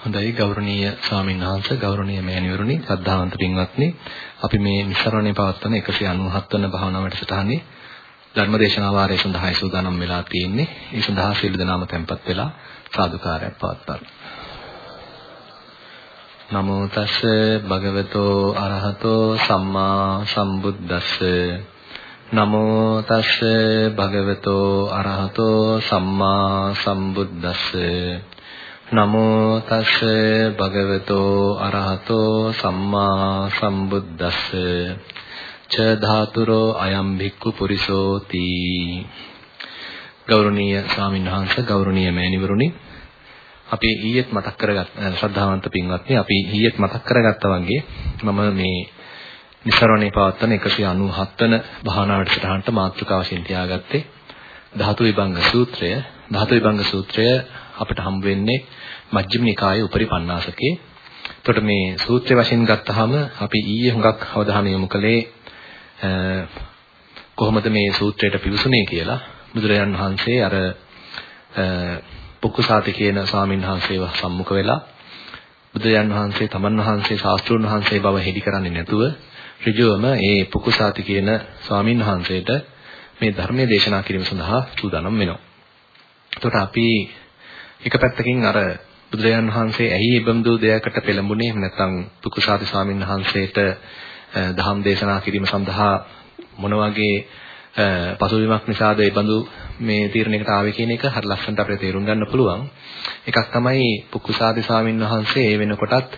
හොඳයි ගෞරවනීය ස්වාමීන් වහන්සේ ගෞරවනීය මෑණිවරුනි ශ්‍රද්ධාවන්ත පින්වත්නි අපි මේ නිස්සරණේ පවත්වන 197 වන භාවනා වැඩසටහනේ ධර්මදේශනා වාරය සඳහායි සූදානම් වෙලා තියෙන්නේ. ඒ සඳහා සියලු දෙනාම tempත් වෙලා සාදුකාරයක් පවත්වන්න. නමෝ තස්ස භගවතෝ අරහතෝ සම්මා සම්බුද්දස්ස. නමෝ තස්ස භගවතෝ අරහතෝ සම්මා සම්බුද්දස්ස. නමෝ තස්ස භගවතෝ අරහතෝ සම්මා සම්බුද්දස්ස. ච ධාතුරෝ අයම් භික්ඛු පුරිසෝති. ගෞරවනීය ස්වාමීන් වහන්සේ ගෞරවනීය මෑණිවරුනි අපි ඊයේත් මතක් කරගත් ශ්‍රද්ධාවන්ත පින්වත්නි අපි ඊයේත් මතක් කරගත්තා වගේ මම මේ නිසරණේ පවත්වන 197 වන භාවනා වැඩසටහනට මාතෘකාව වශයෙන් තියාගත්තේ ධාතු විභංග සූත්‍රය. ධාතු විභංග සූත්‍රය අපිට හම් වෙන්නේ මජ්ක්‍ධිම නිකායේ උපරි පණ්ණාසකේ. එතකොට මේ සූත්‍රය වශයෙන් ගත්තාම අපි ඊයේ හුඟක් අවධානය යොමු කළේ කොහොමද මේ සූත්‍රයට පිවිසුනේ කියලා. බුදුරජාන් වහන්සේ අර පුක්කුසාති කියන ස්වාමීන් වහන්සේව සම්මුඛ වෙලා බුදුරජාන් වහන්සේ තමන් වහන්සේ ශාස්ත්‍රුන් වහන්සේ බව හෙළි කරන්නේ නැතුව ඍජුවම ඒ පුක්කුසාති කියන ස්වාමීන් වහන්සේට මේ ධර්මයේ දේශනා කිරීම සඳහා සූදානම් වෙනවා. එතකොට අපි එක පැත්තකින් අර බුදුරජාන් වහන්සේ ඇයි ඉබඳු දෙයකට පෙළඹුණේ නැත්නම් පුකුසාති ස්වාමීන් වහන්සේට දහම් දේශනා කිරීම සඳහා මොන වගේ පසුබිමක් නිසාද ඉබඳු මේ තීරණයකට ආවේ කියන එක හරි ලස්සනට අපිට තේරුම් ගන්න පුළුවන්. එකක් තමයි පුකුසාති ස්වාමීන් වහන්සේ ඒ වෙනකොටත්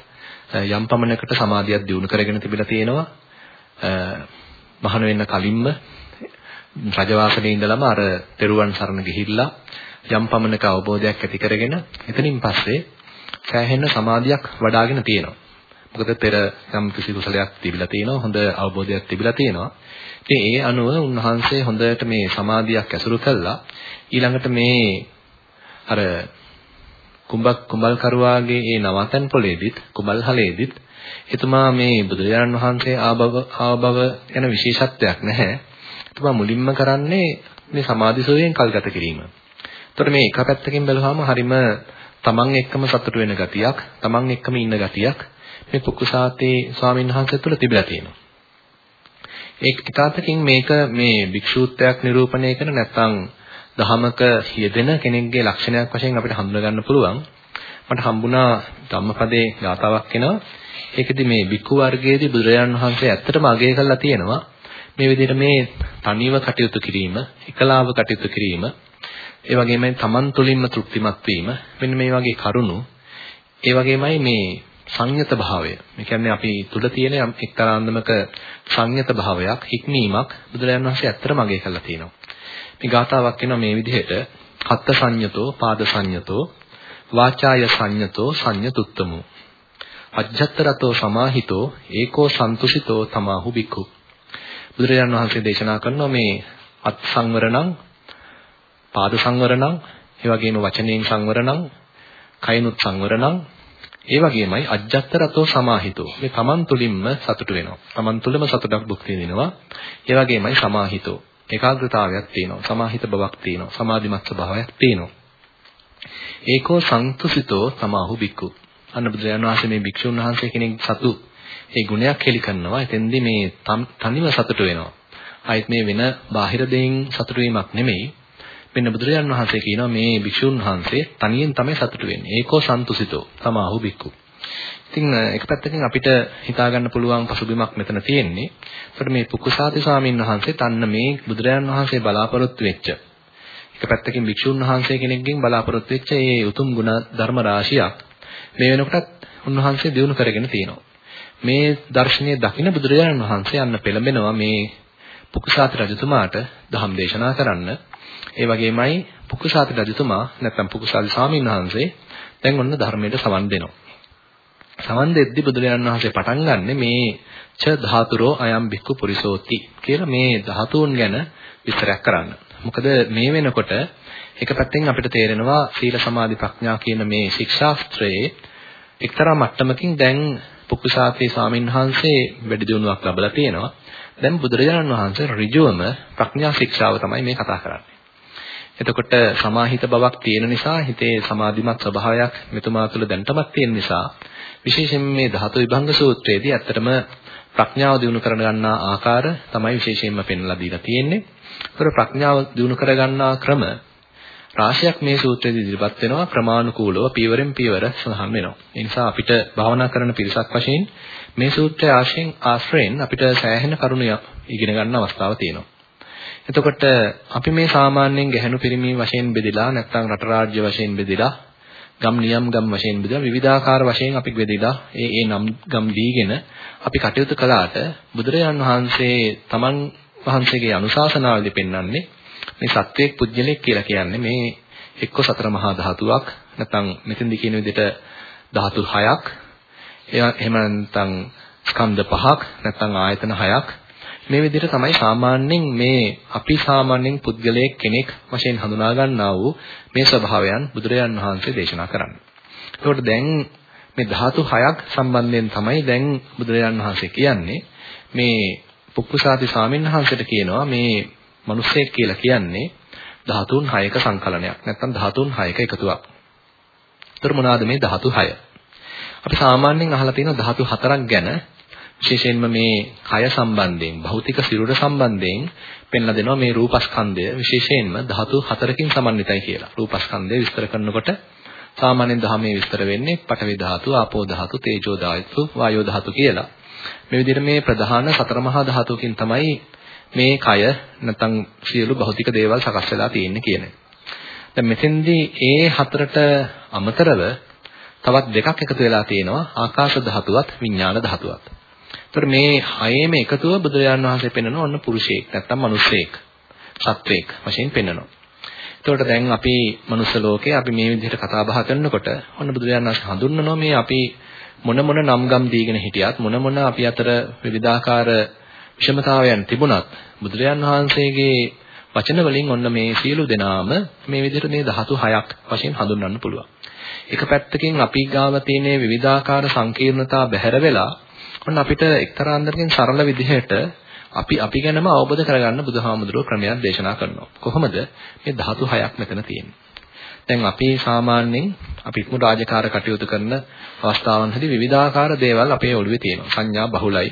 යම් පමණකට සමාධියක් දියුණු කරගෙන තිබිලා තියෙනවා. මහාන වෙන්න කලින්ම රජවාසලේ ඉඳලම අර තෙරුවන් සරණ ගිහිල්ලා යම් පමණක අවබෝධයක් ඇති කරගෙන එතනින් පස්සේ සෑහෙන සමාධියක් වඩ아가ගෙන තියෙනවා. මොකද පෙර යම් කිසි කුසලයක් තිබිලා තියෙනවා හොඳ අවබෝධයක් තිබිලා තියෙනවා. ඉතින් ඒ අනුව උන්වහන්සේ හොඳට මේ සමාධියක් ඇසුරු කළා. ඊළඟට මේ අර කුඹක් කුඹල් කරුවාගේ ඒ නවතන් පොලේදිත් කුඹල් හලේදිත් එතුමා මේ බුදුරජාණන් වහන්සේ ආභව ආභව යන විශේෂත්වයක් නැහැ. එතුමා මුලින්ම කරන්නේ මේ සමාධිසෝයෙන් කල්ගත කිරීම. එතකොට මේ එක පැත්තකින් බැලුවාම හරිම තමන් එක්කම සතුට වෙන ගතියක්, තමන් එක්කම ඉන්න ගතියක් මේ පුකුසාතේ ස්වාමීන් වහන්සේ තුළ තිබිලා තියෙනවා. ඒ කිතාපකින් මේක මේ භික්ෂූත්වයක් නිරූපණය කරන නැත්නම් දහමක යෙදෙන කෙනෙක්ගේ ලක්ෂණයක් වශයෙන් අපිට හඳුනා ගන්න පුළුවන්. මට හම්බුණා ධම්මපදයේ ගාතාවක් එනවා. ඒකෙදි මේ භික්ඛු වර්ගයේදී බුදුරජාණන් වහන්සේ ඇත්තටම අගය කළා තියෙනවා. මේ විදිහට මේ තනිව කටයුතු කිරීම, එකලාව කටයුතු කිරීම, ඒ වගේමයි Taman තුලින්ම තෘප්තිමත් වීම. මෙන්න මේ වගේ කරුණු. ඒ වගේමයි මේ සංයත භාවය. මේ කියන්නේ අපි තුල තියෙන එක්තරා අන්දමක සංයත භාවයක් හික්මීමක් බුදුරජාණන් වහන්සේ ඇත්තටම අගය කරලා තියෙනවා. මේ ගාතාවක් වෙනවා මේ විදිහට. කත්ත සංයතෝ පාද සංයතෝ වාචාය සංයතෝ සංයතුත්තමෝ. අජ්ජත්තරතෝ සමාහිතෝ ඒකෝ සන්තුෂිතෝ තමාහු බික්ඛු බුදුරජාණන් වහන්සේ දේශනා කරනවා මේ අත් සංවරණං පාද සංවර නම්, ඒ වගේම වචනයෙන් සංවර නම්, කයිනුත් සංවර නම්, ඒ වගේමයි අජ්ජත් රතෝ සමාහිතෝ. මේ Taman තුලින්ම සතුට වෙනවා. Taman තුලම සතුටක් භුක්ති විඳිනවා. ඒ වගේමයි සමාහිතෝ. ඒකාග්‍රතාවයක් තියෙනවා. සමාහිත බවක් තියෙනවා. සමාධිමත් ස්වභාවයක් තියෙනවා. ඒකෝ සංතුසිතෝ තමාහු බික්කු. අන්න බුදුරජාණන් වහන්සේ මේ භික්ෂුන් වහන්සේ කෙනෙක් සතු ඒ ගුණයක් හෙලි කරනවා. එතෙන්දී මේ තනිව සතුට වෙනවා. ආයෙත් මේ වෙන බාහිර දෙයින් සතුට වීමක් නෙමෙයි මෙන්න බුදුරජාන් වහන්සේ කියනවා මේ භික්ෂුන් වහන්සේ තනියෙන් තමයි සතුටු වෙන්නේ. ඒකෝ සන්තුසිතෝ තමාහු බික්කු. ඉතින් එක පැත්තකින් අපිට හිතා ගන්න පුළුවන් පසුබිමක් මෙතන තියෙන්නේ. ඒකට මේ පුකුසාති ස්වාමීන් වහන්සේ තන්න මේ බුදුරජාන් වහන්සේ බලාපොරොත්තු වෙච්ච එක පැත්තකින් භික්ෂුන් වහන්සේ කෙනෙක්ගෙන් බලාපොරොත්තු වෙච්ච මේ උතුම් ගුණ ධර්ම රාශියක් මේ වෙනකොටත් උන්වහන්සේ දිනු කරගෙන තියෙනවා. මේ දර්ශනීය දකින්න බුදුරජාණන් වහන්සේ යන්න පෙළඹෙනවා මේ පුකුසාති රජතුමාට ධම් දේශනා කරන්න. ඒ වගේමයි පුකුසාති රජතුමා නැත්නම් පුකුසාති ස්වාමීන් වහන්සේ දැන් ඔන්න ධර්මයට සවන් දෙනවා. සවන් දෙද්දී බුදුරජාණන් වහන්සේ පටන් ගන්නෙ මේ ච ධාතුරෝ අයම් බික්කු පුරිසෝති කියලා මේ ධාතුන් ගැන විස්තරයක් කරන්න. මොකද මේ වෙනකොට එක පැත්තෙන් අපිට තේරෙනවා සීල සමාධි ප්‍රඥා කියන මේ ශික්ෂාස්ත්‍රයේ එක්තරා මට්ටමකින් දැන් පුකුසාති ස්වාමීන් වහන්සේ වැඩි දියුණුවක් ලැබලා තියෙනවා. දැන් බුදුරජාණන් වහන්සේ ඍජුවම ප්‍රඥා ශික්ෂාව තමයි මේ කතා කරන්නේ. එතකොට සමාහිත බවක් තියෙන නිසා හිතේ සමාධිමත් ස්වභාවයක් මෙතුමා තුළ දැනටමත් තියෙන නිසා විශේෂයෙන් මේ ධාතු විභංග සූත්‍රයේදී ඇත්තටම ප්‍රඥාව දිනු කර ගන්නා ආකාර තමයි විශේෂයෙන්ම පෙන්වලා දීලා තියෙන්නේ. ඒතර ප්‍රඥාව දිනු කර ගන්නා ක්‍රම රාශියක් මේ සූත්‍රයේදී ඉදිරිපත් වෙනවා ක්‍රමානුකූලව පියවරෙන් පියවර සඳහන් වෙනවා. ඒ නිසා අපිට භාවනා කරන පිරිසක් වශයෙන් මේ සූත්‍රය ආශ්‍රයෙන් ආශ්‍රයෙන් අපිට සෑහෙන කරුණු ඉගෙන ගන්න අවස්ථාවක් තියෙනවා. එතකොට අපි මේ සාමාන්‍යයෙන් ගැහණු පිරිමි වශයෙන් බෙදලා නැත්නම් රට රාජ්‍ය වශයෙන් බෙදලා ගම් නියම් ගම් වශයෙන් බෙදලා විවිධාකාර වශයෙන් අපි බෙදලා ඒ ඒ නම් ගම් දීගෙන අපි කටයුතු කළාට බුදුරජාන් වහන්සේ තමන් වහන්සේගේ අනුශාසනාවේදී පෙන්වන්නේ මේ සත්වයක් පුජ්‍යලයක් කියලා කියන්නේ මේ එක්ක සතර මහා ධාතුවක් නැත්නම් මෙතෙන්දි කියන විදිහට ධාතු 6ක් එහෙම නැත්නම් ස්කන්ධ පහක් නැත්නම් ආයතන 6ක් මේ විදිහට තමයි සාමාන්‍යයෙන් මේ අපි සාමාන්‍යයෙන් පුද්ගලයෙක් කෙනෙක් වශයෙන් හඳුනා ගන්නා වූ මේ ස්වභාවයන් බුදුරජාන් වහන්සේ දේශනා කරන්නේ. ඒකට දැන් මේ ධාතු හයක් සම්බන්ධයෙන් තමයි දැන් බුදුරජාන් වහන්සේ කියන්නේ මේ පුක්කුසාති ස්වාමීන් වහන්සේට කියනවා මේ මිනිස්සෙක් කියලා කියන්නේ ධාතුන් හයක සංකලනයක්. නැත්නම් ධාතුන් හයක එකතුවක්. ඒතර මොනවාද මේ ධාතු හය? අපි සාමාන්‍යයෙන් අහලා තියෙන ධාතු හතරක් ගැන විශේෂයෙන්ම මේ කය සම්බන්ධයෙන් භෞතික සිරුර සම්බන්ධයෙන් පෙන්ලා දෙනවා මේ රූපස්කන්ධය විශේෂයෙන්ම ධාතු හතරකින් සමන්විතයි කියලා. රූපස්කන්ධය විස්තර කරනකොට සාමාන්‍යයෙන් ධර්මයේ විස්තර වෙන්නේ පඨවි ධාතු, ආපෝ ධාතු, තේජෝ ධාතු, වායෝ ධාතු කියලා. මේ විදිහට මේ ප්‍රධාන සතර මහා ධාතුකින් තමයි මේ කය නැත්නම් සියලු භෞතික දේවල් සකස් වෙලා තියෙන්නේ කියන්නේ. දැන් මෙතෙන්දී ඒ හතරට අමතරව තවත් දෙකක් එකතු වෙලා තියෙනවා ආකාශ ධාතුවත් විඥාන ධාතුවත්. ඒතර මේ හයේම එකතුව බුදුරජාණන් වහන්සේ පෙන්වන ඔන්න පුරුෂයෙක් නැත්නම් මිනිසෙක් සත්වෙක් වශයෙන් පෙන්වනවා. එතකොට දැන් අපි මනුස්ස ලෝකේ අපි මේ විදිහට කතා බහ කරනකොට ඔන්න බුදුරජාණන් වහන්සේ හඳුන්වනවා මේ අපි මොන මොන නම්ගම් දීගෙන හිටියත් මොන මොන අපි අතර විවිධාකාර විෂමතාවයන් තිබුණත් බුදුරජාණන් වහන්සේගේ වචන වලින් ඔන්න මේ සියලු දෙනාම මේ විදිහට මේ ධාතු හයක් වශයෙන් හඳුන්වන්න පුළුවන්. එක පැත්තකින් අපි ගාව තියෙන විවිධාකාර සංකීර්ණතා බැහැර වෙලා ඔන්න අපිට එක්තරා අන්දරකින් සරල විදිහට අපි අපි ගැනම අවබෝධ කරගන්න බුදුහාමුදුරුවෝ ක්‍රමයක් දේශනා කරනවා. කොහොමද මේ ධාතු හයක් මෙතන තියෙන්නේ? දැන් අපි සාමාන්‍යයෙන් අපි ඉක්ම රාජකාර කටයුතු කරන අවස්ථාවන්හිදී විවිධාකාර දේවල් අපේ ඔළුවේ තියෙනවා. සංඥා බහුලයි,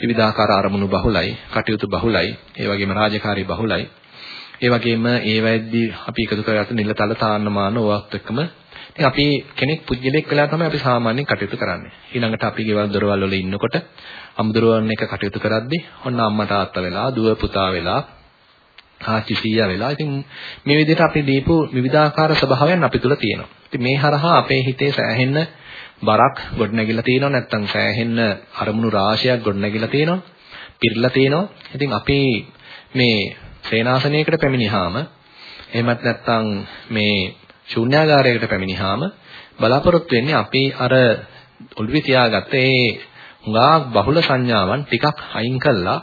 විවිධාකාර අරමුණු බහුලයි, කටයුතු බහුලයි, ඒ වගේම රාජකාරී බහුලයි. ඒ වගේම ඒ වෙද්දී අපි එකතු කරගත්ත නිලතල තාන්නමාන ඕවත් එක්කම ඉතින් අපි කෙනෙක් පුජ්‍යලෙක් වෙලා තමයි අපි සාමාන්‍යයෙන් කටයුතු කරන්නේ. ඊළඟට අපි ගෙවල් දොරවල් වල ඉන්නකොට අමුදොරවල් එක කටයුතු කරද්දී ඔන්න අම්මා තාත්තා වෙලා, දුව පුතා වෙලා, ආච්චි සීයා වෙලා. ඉතින් මේ විදිහට අපි දීපු විවිධාකාර ස්වභාවයන් අපි තුල තියෙනවා. ඉතින් මේ හරහා අපේ හිතේ සෑහෙන්න බරක් ගොඩනැගිලා තියෙනවා නැත්නම් සෑහෙන්න අරමුණු රාශියක් ගොඩනැගිලා තියෙනවා. පිරලා තියෙනවා. ඉතින් අපි මේ සේනාසනයකට පැමිණිහාම එහෙමත් නැත්නම් මේ ශූන්‍යාගාරයකට පැමිණිහාම බලාපොරොත්තු වෙන්නේ අපි අර ඔළුවේ තියාගත්ත ඒ හුඟා බහුල සංඥාවන් ටිකක් අයින් කළා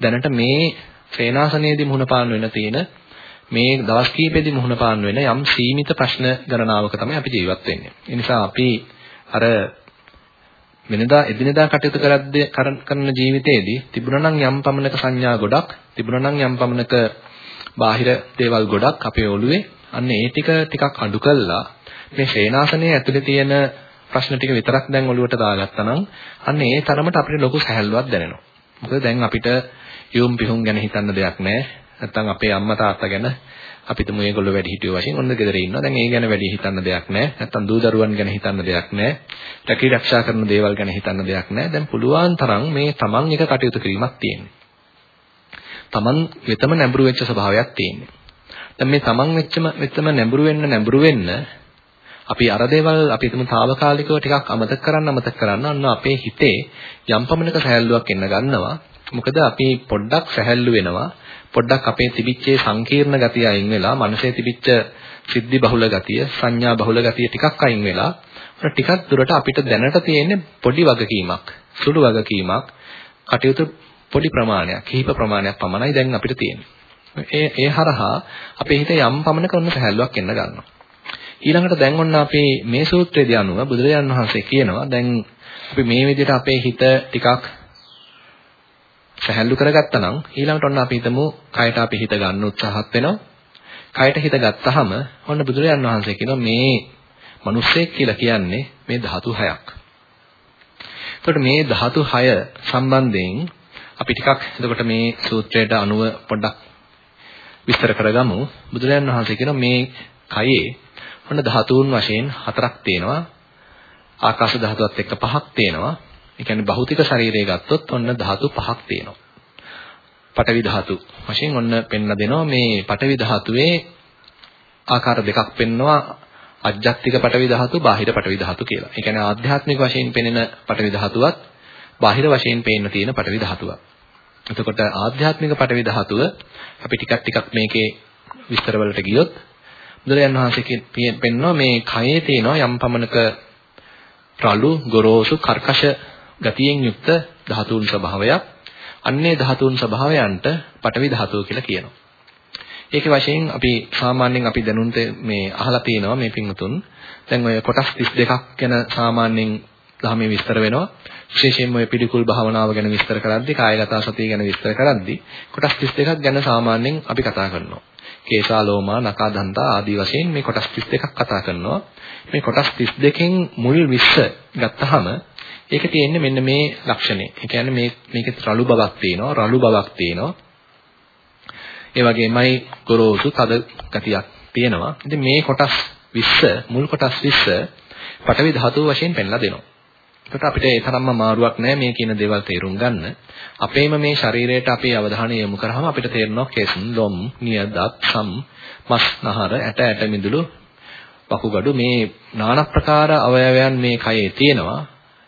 දැනට මේ සේනාසනයේදී මුහුණ පාන්න වෙන තියෙන මේ දවස් කීපෙදී මුහුණ පාන්න වෙන යම් සීමිත ප්‍රශ්න ගණනාවක තමයි අපි ජීවත් වෙන්නේ. ඒ නිසා අපි අර වෙනදා එදිනෙදා කටයුතු කරද්දී කරන ජීවිතයේදී තිබුණා නම් යම් පමණක සංඥා ගොඩක් තිබුණා නම් යම් පමණක බාහිර දේවල් ගොඩක් අපේ ඔළුවේ අන්න ඒ ටික ටිකක් අඩු කළා මේ ශේනාසනයේ ඇතුලේ තියෙන ප්‍රශ්න ටික විතරක් දැන් ඔලුවට දාගත්තා නම් අන්න ඒ තරමට අපිට ලොකු සැහැල්ලුවක් දැනෙනවා. මොකද දැන් අපිට යොම් පිහුම් ගැන හිතන්න දෙයක් නැහැ. නැත්තම් අපේ අම්මා තාත්තා ගැන අපි තුමු ඒගොල්ලෝ වැඩි හිටියෝ වශයෙන් ඔන්න ගෙදර ඉන්නවා. දැන් ඒ ගැන වැඩි හිතන්න දෙයක් නැහැ. නැත්තම් දූ දරුවන් ගැන හිතන්න දෙයක් නැහැ. රැකී රක්ෂා කරන දේවල් ගැන හිතන්න දෙයක් නැහැ. දැන් පුළුවන් තරම් මේ තමන් එක කටයුතු කිරීමක් තියෙනවා. තමන් වෙතම නැඹුරු වෙච්ච ස්වභාවයක් තියෙනවා. දැන් මේ තමන් වෙච්චම වෙතම නැඹුරු වෙන්න නැඹුරු වෙන්න අපි අර දේවල් අපි හිතමු తాවකාලිකව ටිකක් අමතක කරන්න අමතක කරන්න අන්න අපේ හිතේ යම් පමණක සැහැල්ලුවක් එන්න ගන්නවා. මොකද අපි පොඩ්ඩක් සැහැල්ලු වෙනවා. පොඩ්ඩක් අපේ තිබිච්ච සංකීර්ණ ගතිය අයින් වෙලා මනසේ තිබිච්ච සිද්ධි බහුල ගතිය සංඥා බහුල ගතිය ටිකක් අයින් වෙලා ටිකක් දුරට අපිට දැනට තියෙන්නේ පොඩි වගකීමක් සුළු වගකීමක් කටයුතු පොඩි ප්‍රමාණයක් කිහිප ප්‍රමාණයක් පමණයි දැන් අපිට තියෙන්නේ. ඒ ඒ හරහා අපේ හිතේ යම් පමණක ඔන්න සැහැල්ලුවක් එන්න ගන්නවා. ඊළඟට දැන් ඔන්න අපේ මේ සූත්‍රයේදී අනුව බුදුරජාණන් වහන්සේ කියනවා දැන් අපි මේ විදිහට අපේ හිත ටිකක් සැහැල්ලු කරගත්තා නම් ඊළඟට ඔන්න අපි හිතමු කයට අපි හිත ගන්න උත්සාහත් වෙනවා. කයට හිත ගත්තාම ඔන්න බුදුරජාන් වහන්සේ කියනවා මේ මිනිස්සෙක් කියලා කියන්නේ මේ ධාතු හයක්. එතකොට මේ ධාතු හය සම්බන්ධයෙන් අපි ටිකක් එතකොට මේ සූත්‍රයට අනුව පොඩ්ඩක් විස්තර කරගමු. බුදුරජාන් වහන්සේ කියනවා මේ කයේ ඔන්න ධාතුන් වශයෙන් හතරක් තියෙනවා. ආකාශ ධාතුවත් එක්ක පහක් තියෙනවා. ඒ කියන්නේ භෞතික ශරීරය ගත්තොත් ඔන්න ධාතු පහක් තියෙනවා. පඨවි ධාතු වශයෙන් ඔන්න පෙන්න දෙනවා මේ පඨවි ධාතුවේ ආකාර දෙකක් පෙන්නවා අජ්ජත්තික පඨවි ධාතු, බාහිර පඨවි ධාතු කියලා. ඒ කියන්නේ ආධ්‍යාත්මික වශයෙන් පෙනෙන පඨවි ධාතුවත් බාහිර වශයෙන් පේන්න තියෙන පඨවි ධාතුවක්. එතකොට ආධ්‍යාත්මික පඨවි ධාතුව අපි ටිකක් ටිකක් මේකේ විස්තර වලට ගියොත් බුදුරජාන් වහන්සේ පෙන්නවා මේ කයේ තියෙනවා යම් පමණක රළු, ගොරෝසු, කර්කශ ගතියෙන් යුක්ත ධාතුන් ස්වභාවයක්. අන්නේ ධාතුන් ස්වභාවයන්ට පඨවි ධාතුව කියලා කියනවා. ඒකේ වශයෙන් අපි සාමාන්‍යයෙන් අපි දැනුන්ට මේ අහලා තියෙනවා මේ පින්තුන් දැන් ඔය කොටස් 32ක් ගැන සාමාන්‍යයෙන් ධර්මයේ විස්තර වෙනවා විශේෂයෙන්ම ඔය පිළිකුල් භාවනාව ගැන විස්තර කරද්දී කායගත සතිය ගැන විස්තර කරද්දී කොටස් 32ක් ගැන සාමාන්‍යයෙන් අපි කතා කරනවා කේසා ලෝමා නකා දන්තා ආදී වශයෙන් මේ කොටස් 32ක් කතා කරනවා මේ කොටස් 32කින් මුල් 20 ගත්තාම ඒකේ තියෙන්නේ මෙන්න මේ ලක්ෂණේ. ඒ කියන්නේ මේ මේකේ රළු බවක් තියෙනවා, රළු බවක් තියෙනවා. ඒ වගේමයි ගොරෝසු තද ගතියක් තියෙනවා. ඉතින් මේ කොටස් 20 මුල් කොටස් 20 පටවි ධාතුව වශයෙන් පෙන්ලා දෙනවා. ඒකට අපිට ඒ තරම්ම මාරුවක් නැහැ මේ කියන දේවල් තේරුම් ගන්න. අපේම මේ ශරීරයට අපේ අවධානය යොමු කරාම අපිට තේරෙනවා කෙස්, ලොම්, නිය, දත්, සම්, මස්, නහර, ඇට, ඇට මිදුළු, වකුගඩු මේ নানা ප්‍රකාර අවයවයන් මේ කයේ තියෙනවා.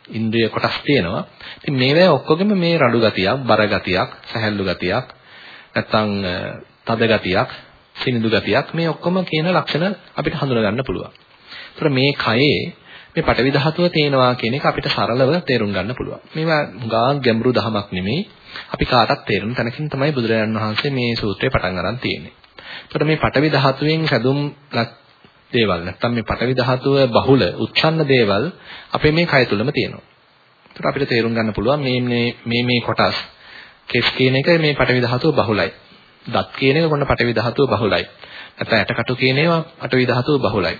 ඉන්ද්‍රිය කොටස් තියෙනවා. ඉතින් මේවා ඔක්කොගෙම මේ රළු ගතියක්, බර ගතියක්, සැහැල්ලු ගතියක්, නැත්නම් තද ගතියක්, සිනිඳු ගතියක් මේ ඔක්කොම කියන ලක්ෂණ අපිට හඳුනා ගන්න පුළුවන්. ඒතර මේ කයේ මේ පටවි ධාතුව තේනවා කියන එක අපිට සරලව තේරුම් ගන්න පුළුවන්. මේවා ගා ගැඹුරු දහමක් නෙමෙයි. අපි කාටත් තේරුම් තැනකින් තමයි බුදුරජාණන් වහන්සේ මේ සූත්‍රය පටන් අරන් තියෙන්නේ. ඒතර මේ පටවි ධාතුවෙන් හැදුම් දේවල් නැත්තම් මේ පටවි ධාතුව බහුල උච්ඡන්න දේවල් අපේ මේ කය තුලම තියෙනවා. ඒතර අපිට තේරුම් ගන්න පුළුවන් මේ මේ මේ කොටස් කෙස් කියන එක මේ පටවි ධාතුව බහුලයි. දත් කියන එක කොන්න පටවි ධාතුව බහුලයි. නැත්නම් ඇටකටු කියන ඒවා පටවි ධාතුව බහුලයි.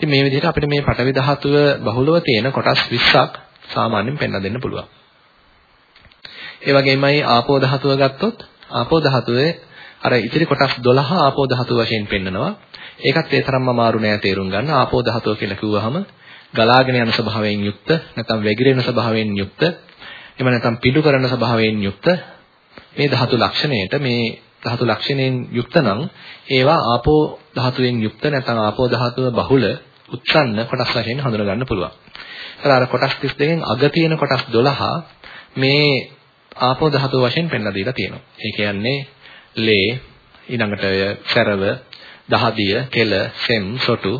ඉතින් මේ විදිහට අපිට මේ පටවි ධාතුව බහුලව තියෙන කොටස් 20ක් සාමාන්‍යයෙන් පෙන්වා දෙන්න පුළුවන්. ඒ වගේමයි ආපෝ ධාතුව ගත්තොත් ආපෝ ධාතුවේ අර ඉතිරි කොටස් 12 ආපෝ ධාතුව වශයෙන් පෙන්නනවා. ඒකත් ඒ තරම්ම අමාරු නෑ තේරුම් ගන්න. ආපෝ ධාතුව කියලා කිව්වහම ගලාගෙන යන ස්වභාවයෙන් යුක්ත නැත්නම් වැగిරෙන ස්වභාවයෙන් යුක්ත එහෙම නැත්නම් පිටු කරන ස්වභාවයෙන් යුක්ත මේ ධාතු ලක්ෂණයට මේ ධාතු ලක්ෂණයෙන් යුක්ත නම් ඒවා ආපෝ ධාතුවෙන් යුක්ත නැත්නම් ආපෝ ධාතුව බහුල උත්සන්න කොටස් වශයෙන් හඳුනා ගන්න පුළුවන්. ඒතර අර කොටස් 32කින් අග තියෙන කොටස් 12 මේ ආපෝ ධාතුව වශයෙන් පෙන්ලා දීලා තියෙනවා. ඒ කියන්නේ ලේ ඊළඟට සැරව, දහදිය, කෙල, සෙම්, සොටු,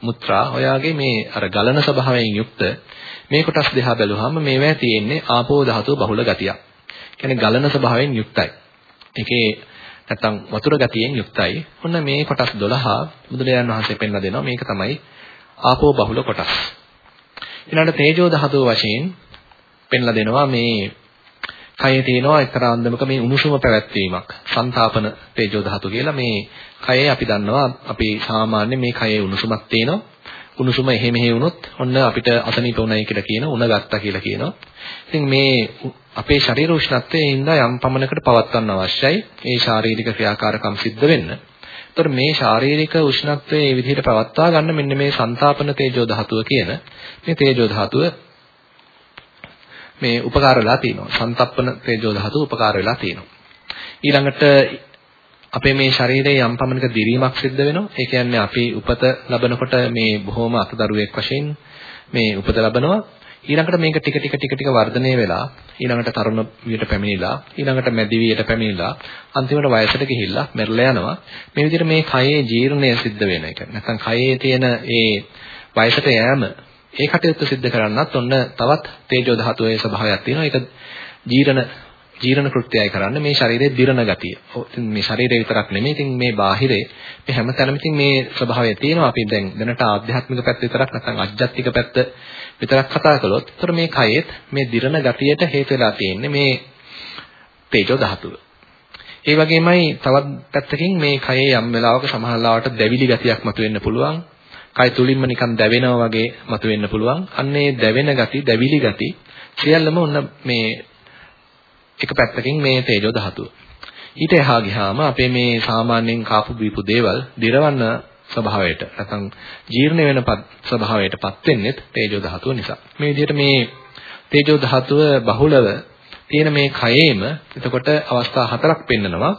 මුත්‍රා ඔයාගේ මේ අර ගලන ස්වභාවයෙන් යුක්ත මේ කොටස් දෙහා බැලුවාම මේවා තියෙන්නේ ආපෝ ධාතුව බහුල ගතියක්. කියන්නේ ගලන ස්වභාවයෙන් යුක්තයි. ඒකේ නැත්තම් වතුර ගතියෙන් යුක්තයි. ඔන්න මේ කොටස් 12 බුදුරජාණන් වහන්සේ පෙන්වා දෙනවා. මේක තමයි ආපෝ බහුල කොටස්. ඊළඟට තේජෝ ධාතුව වශයෙන් පෙන්ලා දෙනවා මේ කයේ තියෙනවා එක්තරා අන්දමක මේ උණුසුම පැවැත්වීමක්. සංතාපන තේජෝ ධාතු කියලා මේ කයේ අපි දන්නවා අපි සාමාන්‍ය මේ කයේ උණුසුමක් තියෙනවා. උණුසුම එහෙ මෙහෙ වුණොත් ඔන්න අපිට අසනීප වුණයි කියලා කියන උණ ගත්තා කියලා කියනවා. ඉතින් මේ අපේ ශරීර උෂ්ණත්වයේ ඉඳලා යම් පමණකට පවත්වන්න අවශ්‍යයි. ඒ ශාරීරික ක්‍රියාකාරකම් සිද්ධ වෙන්න. ඒතර මේ ශාරීරික උෂ්ණත්වයේ මේ විදිහට පවත්වා ගන්න මෙන්න මේ සංතාපන තේජෝ ධාතුව කියන මේ තේජෝ ධාතුව මේ උපකාර වෙලා තියෙනවා. සන්තප්පන තේජෝ ධාතුව උපකාර වෙලා තියෙනවා. ඊළඟට අපේ මේ ශරීරයේ යම් පමණක දිරීමක් සිද්ධ වෙනවා. ඒ කියන්නේ අපි උපත ලබනකොට මේ බොහොම අතදරුවෙක් වශයෙන් මේ උපත ලබනවා. ඊළඟට මේක ටික ටික ටික ටික වර්ධනය වෙලා ඊළඟට තරුණ වියට පැමිණිලා ඊළඟට මැදි වියට පැමිණිලා අන්තිමට වයසට ගිහිල්ලා මැරලා යනවා. මේ විදිහට මේ කයේ ජීර්ණය සිද්ධ වෙන එක. නැත්නම් කයේ තියෙන ඒ වයසට යෑම ඒ කටයුත්ත සිද්ධ කරන්නත් ඔන්න තවත් තේජෝ ධාතුවේ ස්වභාවයක් තියෙනවා. ඒක ජීර්ණ ජීර්ණ කෘත්‍යය කරන්න මේ ශරීරයේ දිරණ ගතිය. ඉතින් මේ ශරීරය විතරක් නෙමෙයි ඉතින් මේ බාහිරේ මේ හැමතැනම ඉතින් මේ ස්වභාවය තියෙනවා. අපි දැන් දැනට ආධ්‍යාත්මික පැත්ත විතරක් නැත්නම් අධ්‍යාත්මික පැත්ත විතරක් කතා කළොත්, ඒතර මේ කයෙත් මේ දිරණ ගතියට හේතු වෙලා තියෙන්නේ මේ තේජෝ ධාතුව. ඒ වගේමයි තවත් පැත්තකින් මේ කයේ යම් වෙලාවක සමහරලාවට දැවිලි ගතියක් මතුවෙන්න පුළුවන්. කය තුලින්ම නිකන් දැවෙනවා වගේ මතුවෙන්න පුළුවන්. අන්න ඒ දැවෙන ගති, දැවිලි ගති සියල්ලම ඔන්න මේ එක පැත්තකින් මේ තේජෝ ධාතුව. ඊට එහා ගියාම අපේ මේ සාමාන්‍යයෙන් කාපු බීපු දේවල් දිරවන්න ස්වභාවයට නැත්නම් ජීර්ණ වෙන ස්වභාවයටපත් වෙන්නේ තේජෝ ධාතුව නිසා. මේ විදිහට මේ තේජෝ ධාතුව බහුලව තියෙන මේ කයේම එතකොට අවස්ථා හතරක් පෙන්නනවා.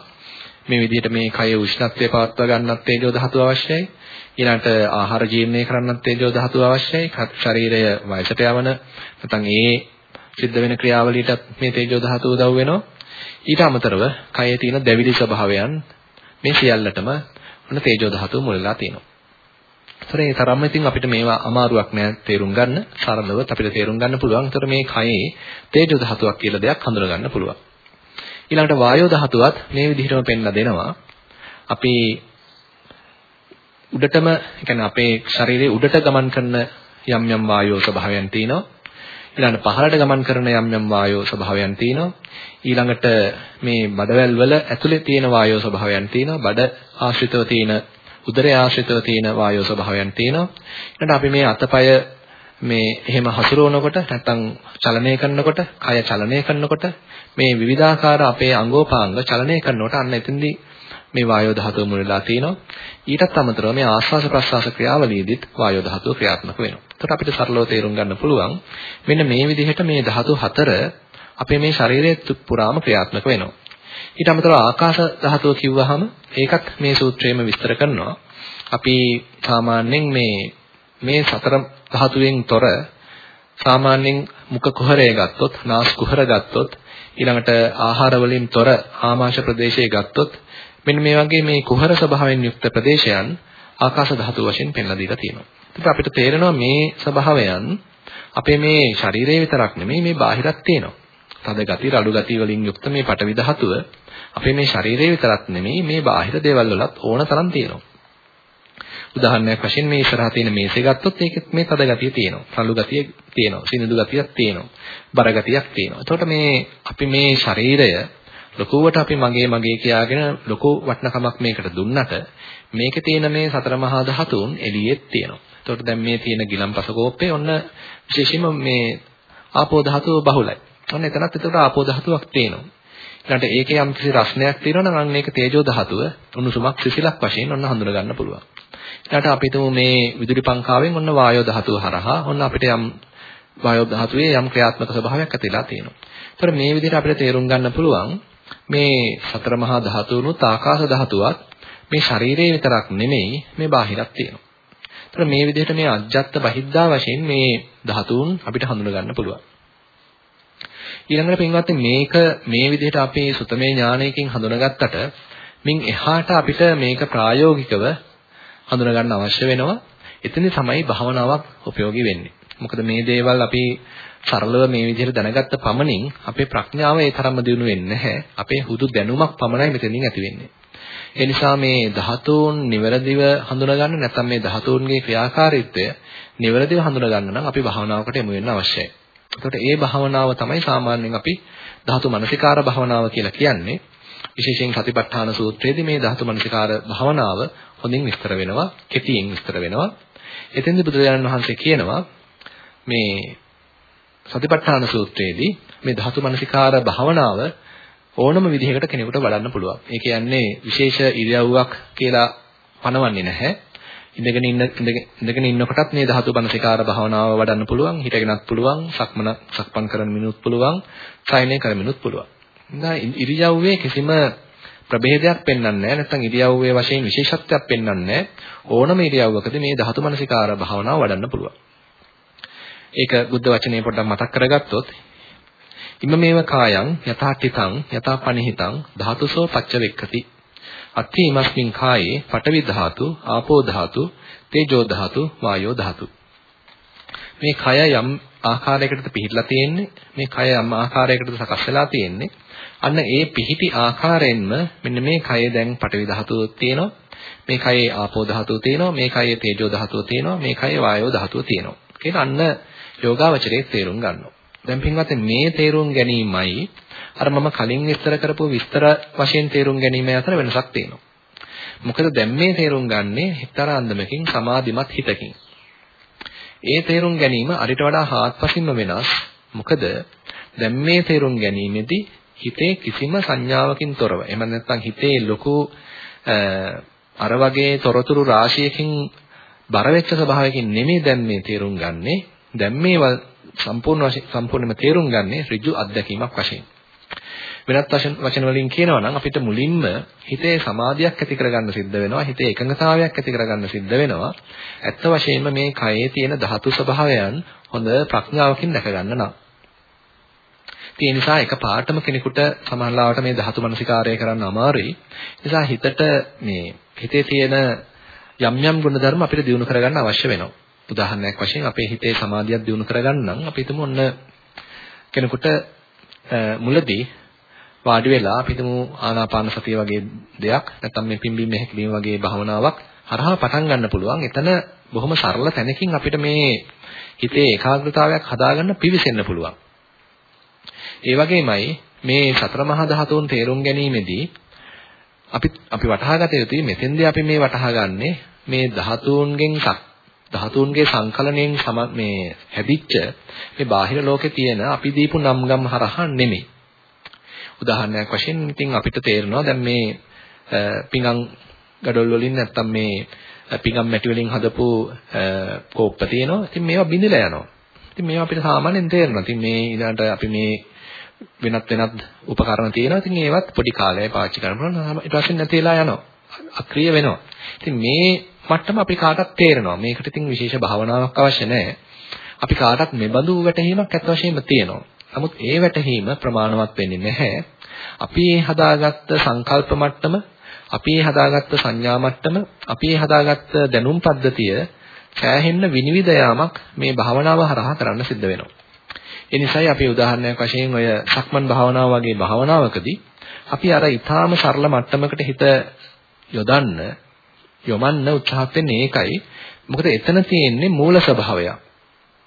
මේ විදිහට මේ කයේ උෂ්ණත්වය පවත්වා ගන්නත් තේජෝ ධාතුව අවශ්‍යයි. ඊළඟට ආහාර ජීර්ණය කරන්නත් තේජෝ ධාතුව අවශ්‍යයි. ශරීරය වයසට යවන නැත්නම් ඒ සිද්ධ වෙන ක්‍රියාවලියටත් මේ තේජෝ ධාතුව උදව් වෙනවා. ඊට අමතරව කයේ තියෙන දැවිලි ස්වභාවයන් මේ සියල්ලටම ඔන්න තේජෝ ධාතුව මුලලා තියෙනවා. ඒතර මේ තරම්ම ඉතින් අපිට මේවා අමාරුවක් නෑ තේරුම් ගන්න. සරලව අපිට තේරුම් ගන්න පුළුවන්. ඒතර මේ කයේ තේජෝ ධාතුවක් කියලා දෙයක් හඳුනා ගන්න පුළුවන්. ඊළඟට වායෝ ධාතුවත් මේ විදිහටම පෙන්ලා දෙනවා. අපි උඩටම කියන්නේ අපේ ශරීරයේ උඩට ගමන් කරන යම් යම් වායෝ ස්වභාවයන් තියෙනවා. ඊළඟට පහළට ගමන් කරන යම් යම් වායෝ ස්වභාවයන් තියෙනවා. ඊළඟට මේ බඩවැල් වල ඇතුලේ තියෙන වායෝ ස්වභාවයන් තියෙනවා. බඩ ආශ්‍රිතව තියෙන උදරය ආශ්‍රිතව තියෙන වායෝ ස්වභාවයන් තියෙනවා. ඊළඟට අපි මේ අතපය මේ එහෙම හසුරවනකොට නැත්නම් චලනය කරනකොට, කය චලනය කරනකොට මේ විවිධාකාර අපේ අංගෝපාංග චලනය කරනකොට අන්න එතෙන්දී මේ වායෝ ධාතුව මුලලා තියෙනවා. ඊටත් අමතරව මේ ආස්වාස ප්‍රස්වාස ක්‍රියාවලියේදීත් වායෝ ධාතුව ක්‍රියාත්මක වෙනවා. එතකොට අපිට සරලව තේරුම් ගන්න පුළුවන් මෙන්න මේ විදිහට මේ ධාතු හතර අපේ මේ ශරීරයේ පුරාම ක්‍රියාත්මක වෙනවා. ඊට අමතරව ආකාශ ධාතුව කිව්වහම ඒකත් මේ සූත්‍රයේම විස්තර කරනවා. අපි සාමාන්‍යයෙන් මේ මේ සතර ධාතුවෙන් තොර සාමාන්‍යයෙන් මුඛ කුහරය ගත්තොත්, නාස් කුහර ගත්තොත්, ඊළඟට ආහාර වලින් තොර ආමාශ ප්‍රදේශය ගත්තොත් මෙන්න මේ වගේ මේ කුහර ස්වභාවයෙන් යුක්ත ප්‍රදේශයන් ආකාශ ධාතු වශයෙන් පෙන්ලා දීලා තියෙනවා. ඒත් අපිට තේරෙනවා මේ ස්වභාවයන් අපේ මේ ශරීරයේ විතරක් නෙමෙයි මේ බාහිරත් තියෙනවා. තද ගති, රළු ගති වලින් යුක්ත මේ පටවි ධාතුව අපේ මේ ශරීරයේ විතරක් නෙමෙයි මේ බාහිර දේවල් වලත් ඕන තරම් තියෙනවා. උදාහරණයක් වශයෙන් මේ ඉස්සරහා තියෙන මේසෙ ගත්තොත් ඒකෙත් මේ තද ගතිය තියෙනවා. රළු ගතිය තියෙනවා. සිනිඳු ගතියක් තියෙනවා. බර ගතියක් තියෙනවා. එතකොට මේ අපි මේ ශරීරය ලොකුවට අපි මගේ මගේ කියාගෙන ලොකු වටිනකමක් මේකට දුන්නට මේකේ තියෙන මේ සතර මහා ධාතුන් එළියෙත් තියෙනවා. එතකොට දැන් මේ තියෙන ගිලම්පස කෝප්පේ ඔන්න විශේෂයෙන්ම මේ ආපෝ ධාතුව බහුලයි. ඔන්න එතනත් එතකොට ආපෝ ධාතුවක් තියෙනවා. ඊළඟට ඒකේ යම් කිසි රස්නයක් තියෙනවා නම් අන්න ඒක තේජෝ ධාතුව උණුසුමක් සිසිලක් වශයෙන් ඔන්න හඳුනා ගන්න පුළුවන්. ඊළඟට අපි හිතමු මේ විදුලි පංකාවෙන් ඔන්න වායෝ ධාතුව හරහා ඔන්න අපිට යම් වායෝ ධාතුවේ යම් ක්‍රියාත්මක ස්වභාවයක් ඇතිලා තියෙනවා. ඒතර මේ විදිහට අපිට තේරුම් ගන්න පුළුවන් මේ සතර මහා ධාතුනුත් ආකාශ ධාතුවත් මේ ශරීරයේ විතරක් නෙමෙයි මේ බාහිරත් තියෙනවා. ඒතර මේ විදිහට මේ අජ්ජත් බහිද්දා වශයෙන් මේ ධාතුන් අපිට හඳුනා ගන්න පුළුවන්. ඊළඟට පින්වත්නි මේක මේ විදිහට අපේ සුතමේ ඥානයකින් හඳුනාගත්තට මින් එහාට අපිට මේක ප්‍රායෝගිකව හඳුනා ගන්න අවශ්‍ය වෙනවා. එතනදී තමයි භාවනාවක් උපයෝගී වෙන්නේ. මොකද මේ දේවල් අපි සරලව මේ විදිහට දැනගත්ත පමණින් අපේ ප්‍රඥාව ඒ තරම්ම දියුණු වෙන්නේ නැහැ. අපේ හුදු දැනුමක් පමණයි මෙතනින් ඇති වෙන්නේ. ඒ නිසා මේ ධාතුන් නිවැරදිව හඳුනා ගන්න නැත්නම් මේ ධාතුන්ගේ ක්‍රියාකාරීත්වය නිවැරදිව හඳුනා ගන්න නම් අපි භාවනාවකට යමු වෙන්න අවශ්‍යයි. එතකොට ඒ භාවනාව තමයි සාමාන්‍යයෙන් අපි ධාතු මනසිකාර භාවනාව කියලා කියන්නේ. විශේෂයෙන් සතිපට්ඨාන සූත්‍රයේදී මේ ධාතු මනසිකාර භාවනාව හොඳින් විස්තර වෙනවා, කෙටියෙන් විස්තර වෙනවා. එතෙන්දී බුදුරජාණන් වහන්සේ කියනවා මේ සතිපට්ඨාන සූත්‍රයේදී මේ ධාතු මනසිකාර භාවනාව ඕනම විදිහකට කෙනෙකුට වඩන්න පුළුවන්. ඒ කියන්නේ විශේෂ ඉරියව්වක් කියලා පනවන්නේ නැහැ. ඉඳගෙන ඉන්න ඉඳගෙන ඉන්නකොටත් මේ ධාතු මනසිකාර භාවනාව වඩන්න පුළුවන්. හිටගෙනත් පුළුවන්. සක්මන සක්පන් කරන මිනුත් පුළුවන්. සයනය කරමිනුත් පුළුවන්. ඉතින් ඉරියව්වේ කිසිම ප්‍රභේදයක් පෙන්වන්නේ නැහැ. නැත්නම් ඉරියව්වේ වශයෙන් විශේෂත්වයක් පෙන්වන්නේ නැහැ. ඕනම ඉරියව්වකදී මේ ධාතු මනසිකාර භාවනාව වඩන්න පුළුවන්. ඒක බුද්ධ වචනේ පොඩ්ඩක් මතක් කරගත්තොත් ඉමමේව කායං යථාඨිතං යථාපනිහිතං ධාතුසෝ පච්චවෙක්කති. අත්ථි ඉමස්මින් කායේ පඨවි ධාතු ආපෝ ධාතු තේජෝ ධාතු වායෝ ධාතු. මේ කය යම් ආකාරයකටද පිහිටලා තියෙන්නේ මේ කය යම් ආකාරයකටද සකස් වෙලා තියෙන්නේ අන්න ඒ පිහිටි ආකාරයෙන්ම මෙන්න මේ කයේ දැන් පඨවි ධාතුව තියෙනවා මේ කයේ ආපෝ ධාතුව තියෙනවා මේ කයේ තේජෝ ධාතුව තියෙනවා මේ කයේ වායෝ ධාතුව තියෙනවා. කියලා අන්න යෝගාවචරයේ තේරුම් ගන්නවා. දැන් පින්වත් මේ තේරුම් ගැනීමයි අර මම කලින් විස්තර කරපු විස්තර වශයෙන් තේරුම් ගැනීම අතර වෙනසක් තියෙනවා. මොකද දැන් මේ තේරුම් ගන්නේ හිතර අන්දමකින් සමාධිමත් හිතකින්. ඒ තේරුම් ගැනීම අරිට වඩා හාත්පසින්ම වෙනස්. මොකද දැන් මේ තේරුම් ගැනීමේදී හිතේ කිසිම සංඥාවකින් තොරව එහෙම නැත්නම් හිතේ ලොකු අර වගේ තොරතුරු රාශියකින් බර වෙච්ච ස්වභාවයකින් නෙමෙයි දැන් මේ තේරුම් ගන්නෙ දැන් මේවල් සම්පූර්ණ වශයෙන් සම්පූර්ණයෙන්ම තේරුම් ගන්නෙ ඍජු අත්දැකීමක් වශයෙන් වෙනත් වචන වලින් කියනවා නම් අපිට මුලින්ම හිතේ සමාධියක් ඇති කරගන්න සිද්ධ වෙනවා හිතේ එකඟතාවයක් ඇති කරගන්න සිද්ධ වෙනවා ඇත්ත වශයෙන්ම මේ කයේ තියෙන ධාතු ස්වභාවයන් හොඳ ප්‍රඥාවකින් දැක ගන්න නම් ඒ නිසා එක පාටම කෙනෙකුට සමහරවිට මේ ධාතු මනසිකාරය කරන්න අමාරුයි. නිසා හිතට මේ හිතේ තියෙන යම් යම් ගුණධර්ම අපිට දිනු කරගන්න අවශ්‍ය වෙනවා. උදාහරණයක් වශයෙන් අපේ හිතේ සමාධියක් දිනු කරගන්න නම් අපි හිතමු ඔන්න කෙනෙකුට මුලදී වාඩි වෙලා අපි හිතමු ආනාපාන සතිය වගේ දෙයක් නැත්නම් මේ පිම්බීම හැකිලිම වගේ භාවනාවක් හරහා පටන් ගන්න පුළුවන්. එතන බොහොම සරල තැනකින් අපිට මේ හිතේ ඒකාග්‍රතාවයක් හදාගන්න පිවිසෙන්න පුළුවන්. ඒ වගේමයි මේ සතර මහා ධාතුන් තේරුම් ගැනීමේදී අපි අපි වටහා ගත යුතුයි මෙතෙන්දී අපි මේ වටහා ගන්නේ මේ ධාතුන්ගෙන් ධාතුන්ගේ සංකලණයෙන් සම මේ හැදිච්ච මේ බාහිර ලෝකේ තියෙන අපි දීපු නම්ගම් හරහා නෙමෙයි. උදාහරණයක් වශයෙන් ඉතින් අපිට තේරෙනවා දැන් මේ පිඟන් gadol වලින් නැත්තම් මේ පිඟන් මැටි වලින් හදපු කෝප්ප තියෙනවා. ඉතින් මේවා බිඳලා යනවා. ඉතින් මේවා අපිට සාමාන්‍යයෙන් තේරෙනවා. ඉතින් මේ ඊළඟට අපි මේ වෙනත් වෙනත් උපකරණ තියෙනවා. ඉතින් ඒවත් පොඩි කාලයයි පාවිච්චි කරනකොට ඊට පස්සේ නැති වෙලා යනවා. අක්‍රිය වෙනවා. ඉතින් මේ මට්ටම අපි කාටත් තේරෙනවා. මේකට ඉතින් විශේෂ භාවනාවක් අවශ්‍ය නැහැ. අපි කාටත් මෙබඳු වැටහීමක් ඇත්ත වශයෙන්ම තියෙනවා. නමුත් ඒ වැටහීම ප්‍රමාණවත් වෙන්නේ නැහැ. අපි මේ හදාගත්ත සංකල්ප මට්ටම, අපි මේ හදාගත්ත සංඥා මට්ටම, අපි මේ හදාගත්ත දැනුම් පද්ධතිය සෑහෙන්න විනිවිද යාමක් මේ භාවනාව හරහා කරන්න සිද්ධ වෙනවා. ඒ නිසායි අපි උදාහරණයක් වශයෙන් ඔය සක්මන් භාවනාව වගේ භාවනාවකදී අපි අර ඊටාම සරල මට්ටමකට හිත යොදන්න යොමන්න උත්සාහ වෙන්නේ ඒකයි. මොකද එතන තියෙන්නේ මූල ස්වභාවයක්.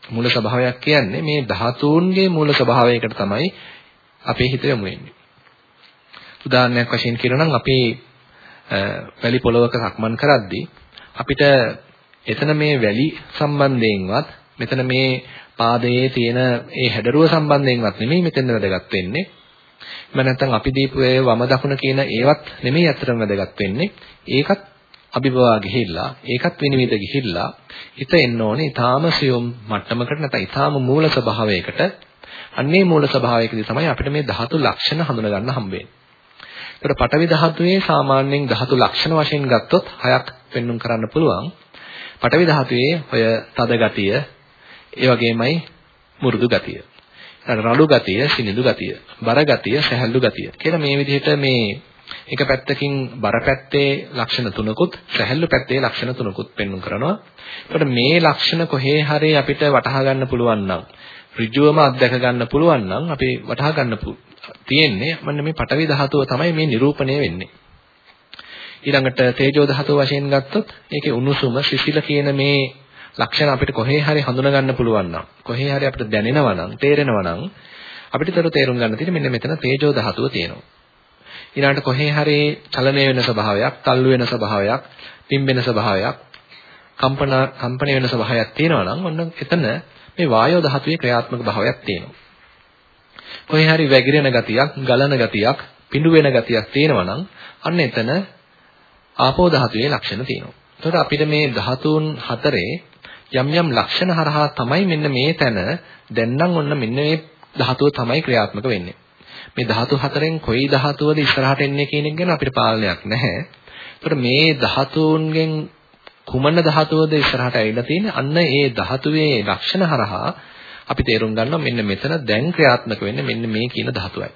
මූල ස්වභාවයක් කියන්නේ මේ ධාතුන්ගේ මූල ස්වභාවයකට තමයි අපේ හිත යොමු වෙන්නේ. උදාහරණයක් වශයෙන් කියනවා නම් අපි වැලි පොලවක සක්මන් කරද්දී අපිට එතන මේ වැලි සම්බන්ධයෙන්වත් මෙතන මේ පාදයේ තියෙන ඒ හැඩරුව සම්බන්ධයෙන්වත් නෙමෙයි මෙතෙන් වැදගත් වෙන්නේ. එහෙම නැත්නම් අපි දීපු ඒ වම දකුණ කියන ඒවත් නෙමෙයි අතරම වැදගත් වෙන්නේ. ඒකත් අභිභවා ගිහිල්ලා ඒකත් විනිවිද ගිහිල්ලා හිත එන්න ඕනේ ඊටාම සියුම් මට්ටමකට නැත්නම් ඊටාම මූල ස්වභාවයකට අන්නේ මූල ස්වභාවයකදී තමයි අපිට මේ ධාතු ලක්ෂණ හඳුනා ගන්න හම්බෙන්නේ. ඒකට පටවි ධාතුවේ සාමාන්‍යයෙන් ධාතු ලක්ෂණ වශයෙන් ගත්තොත් හයක් පෙන්눔 කරන්න පුළුවන්. පටවි ධාතුවේ ඔය තද ගතිය, ඒ වගේමයි මුරුදු ගතිය. රළු ගතිය, සිනිඳු ගතිය, බර ගතිය, සැහැල්ලු ගතිය. කියලා මේ විදිහට මේ එක පැත්තකින් බර පැත්තේ ලක්ෂණ තුනකුත්, සැහැල්ලු පැත්තේ ලක්ෂණ තුනකුත් පෙන්වු කරනවා. එතකොට මේ ලක්ෂණ කොහේ හරි අපිට වටහා ගන්න පුළුවන් නම්, ඍජුවම අත්දැක ගන්න පුළුවන් නම් අපි වටහා ගන්න තියෙන්නේ මන්න මේ පටවි ධාතුව තමයි මේ නිරූපණය වෙන්නේ. ඊළඟට තේජෝ ධාතුව වශයෙන් ගත්තොත් ඒකේ උණුසුම සිසිල කියන මේ ලක්ෂණ අපිට කොහේ හරි හඳුනා ගන්න පුළුවන් නම් කොහේ හරි අපිට දැනෙනවා නම් තේරෙනවා නම් අපිට තේරු තේරුම් ගන්න තියෙන්නේ මෙන්න මෙතන තේජෝ ධාතුව තියෙනවා. ඊළඟට කොහේ හරි චලනය වෙන ස්වභාවයක්, තල්ලු වෙන ස්වභාවයක්, පිම්බෙන ස්වභාවයක්, කම්පන කම්පණය වෙන ස්වභාවයක් තියෙනවා නම් ඔන්න එතන මේ වායෝ ධාතුවේ ක්‍රියාත්මක භාවයක් තියෙනවා. කොහේ හරි වැగిරෙන ගතියක්, ගලන ගතියක්, පිඬු වෙන ගතියක් තියෙනවා නම් අන්න එතන ආපෝ ධාතුවේ ලක්ෂණ තියෙනවා. එතකොට අපිට මේ ධාතුන් හතරේ යම් යම් ලක්ෂණ හරහා තමයි මෙන්න මේ තැන දැන් නම් ඔන්න මෙන්න මේ ධාතුව තමයි ක්‍රියාත්මක වෙන්නේ. මේ ධාතු හතරෙන් කොයි ධාතුවද ඉස්සරහට එන්නේ කියන එක ගැන අපිට පාලනයක් නැහැ. ඒතකොට මේ ධාතුන්ගෙන් කුමන ධාතුවද ඉස්සරහට ඇවිල්ලා තියෙන්නේ? අන්න ඒ ධාතුවේ ලක්ෂණ හරහා අපි තේරුම් ගන්නවා මෙන්න මෙතන දැන් ක්‍රියාත්මක වෙන්නේ මෙන්න මේ කියන ධාතුවයි.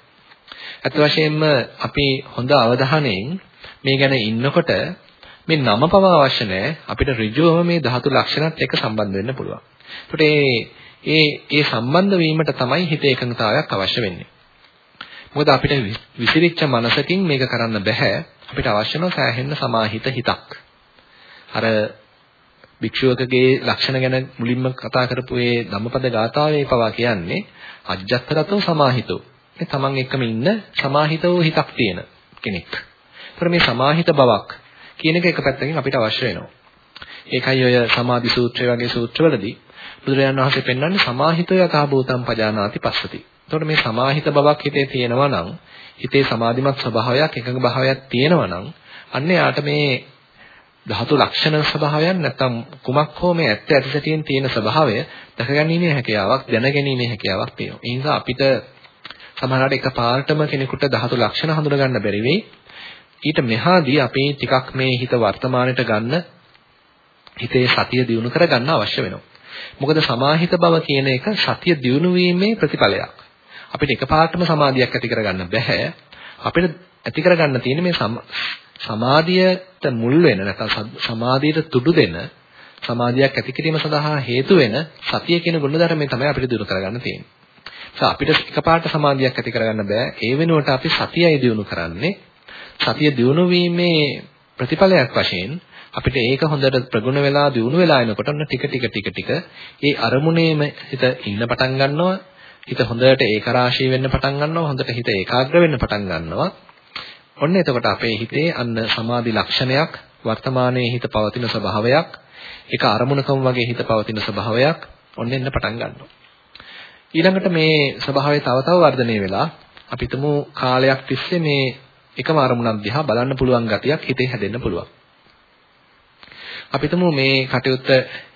අත් වශයෙන්ම අපි හොඳ අවධානයෙන් මේ ගැන ඉන්නකොට මේ නම පව අවශ්‍ය නැහැ. අපිට ඍජුවම මේ ධාතු ලක්ෂණත් එක්ක සම්බන්ධ වෙන්න පුළුවන්. ඒකට ඒ ඒ සම්බන්ධ වීමට තමයි හිත එකඟතාවයක් අවශ්‍ය වෙන්නේ. මොකද අපිට විසිරිච්ච මනසකින් මේක කරන්න බෑ. අපිට අවශ්‍ය වෙන සෑහෙන්න සමාහිත හිතක්. අර භික්ෂුවකගේ ලක්ෂණ ගැන මුලින්ම කතා කරපු ඒ ධම්මපද ගාථාවේ පවා කියන්නේ අජ්ජත්තරතෝ සමාහිතෝ. මේ තමන් එක්කම ඉන්න සමාහිතව හිතක් තියෙන කෙනෙක්. ඒතර මේ සමාහිත බවක් කියන එක එක පැත්තකින් අපිට අවශ්‍ය වෙනවා. ඒකයි ඔය සමාධි සූත්‍රය වගේ සූත්‍රවලදී බුදුරජාණන් වහන්සේ පෙන්වන්නේ සමාහිතය යථා භූතම් පජානාති පස්සති. එතකොට මේ සමාහිත බවක් හිතේ තියෙනවා නම් හිතේ සමාධිමත් ස්වභාවයක් එකඟ භාවයක් තියෙනවා නම් අන්න යාට මේ ධාතු ලක්ෂණ ස්වභාවයන් නැත්තම් කුමක් හෝ මේ ඇත්ත ඇතිසැටියෙන් තියෙන ස්වභාවය දැකගැනීමේ හැකියාවක් දැනගැනීමේ හැකියාවක් තියෙනවා. ඒ නිසා අපිට සමහරවිට එකපාරටම කෙනෙකුට ධාතු ලක්ෂණ හඳුනා ගන්න බැරි වෙයි. ඊට මෙහාදී අපි ටිකක් මේ හිත වර්තමානයට ගන්න හිතේ සතිය දියුණු කරගන්න අවශ්‍ය වෙනවා. මොකද සමාහිත බව කියන එක සතිය දියුණු වීමේ ප්‍රතිඵලයක්. අපිට එකපාරටම සමාධියක් ඇති කරගන්න බෑ. අපිට ඇති කරගන්න තියෙන්නේ මේ සමාධියට මුල් වෙන නැත්නම් සමාධියට තුඩු දෙන සමාධියක් ඇති කිරීම සඳහා හේතු වෙන සතිය කියන ගුණධර්මය තමයි අපිට දිනු කරගන්න තියෙන්නේ. ඒ අපිට එකපාරට සමාධියක් ඇති කරගන්න බෑ. ඒ වෙනුවට අපි සතියයි දිනු කරන්නේ. සතිය දිනු වීමේ ප්‍රතිඵලයක් වශයෙන් අපිට ඒක හොඳට ප්‍රගුණ වෙලා දිනු වෙලා එනකොට ඔන්න ටික ටික ටික ටික ඒ අරමුණේම හිත ඉන්න පටන් ගන්නවා. හිත හොඳට ඒකරාශී වෙන්න පටන් ගන්නවා. හොඳට හිත ඒකාග්‍ර වෙන්න පටන් ගන්නවා. ඔන්න එතකොට අපේ හිතේ අන්න සමාධි ලක්ෂණයක් වර්තමානයේ හිත පවතින ස්වභාවයක් ඒක අරමුණකම වගේ හිත පවතින ස්වභාවයක් ඔන්න එන්න පටන් ගන්නවා. ඊළඟට මේ ස්වභාවය තව තව වර්ධනය වෙලා අපි තුමු කාලයක් තිස්සේ මේ එකම අරමුණක් දිහා බලන්න පුළුවන් ගතියක් හිතේ හැදෙන්න පුළුවන්. අපි තුමු මේ කටයුත්ත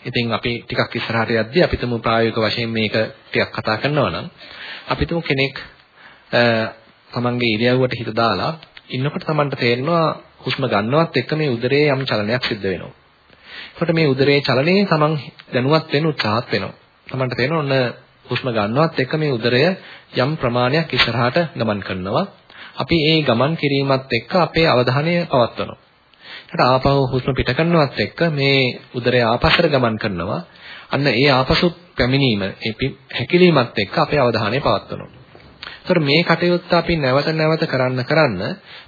ඉතින් අපි ටිකක් ඉස්සරහට යද්දී අපි තුමු ප්‍රායෝගික වශයෙන් මේක ටිකක් කතා කරනවා නම් අපි තුමු කෙනෙක් තමන්ගේ ඉරියව්වට හිත දාලා ඉන්නකොට Tamanට තේරෙනවා හුස්ම ගන්නවත් එක්ක මේ උදරයේ යම් චලනයක් සිද්ධ වෙනවා. එතකොට මේ උදරයේ චලනයේ Taman දැනුවත් වෙන්න උත්සාහත් වෙනවා. Tamanට තේරෙනවා ඔන්න හුස්ම ගන්නවත් එක්ක මේ උදරය යම් ප්‍රමාණයක් ඉස්සරහට ගමන් කරනවා. අපි ඒ ගමන් කිරීමත් එක්ක අපේ අවධානය පවත්වනවා. ඊට ආපහු හුස්ම පිට කරනවත් එක්ක මේ උදරය ආපස්සට ගමන් කරනවා. අන්න ඒ ආපසු පැමිණීම, ඒ හැකිලීමත් එක්ක අපේ අවධානය පවත්වනවා. ඒතර මේ කටයුත්ත අපි නැවත නැවත කරන්න කරන්න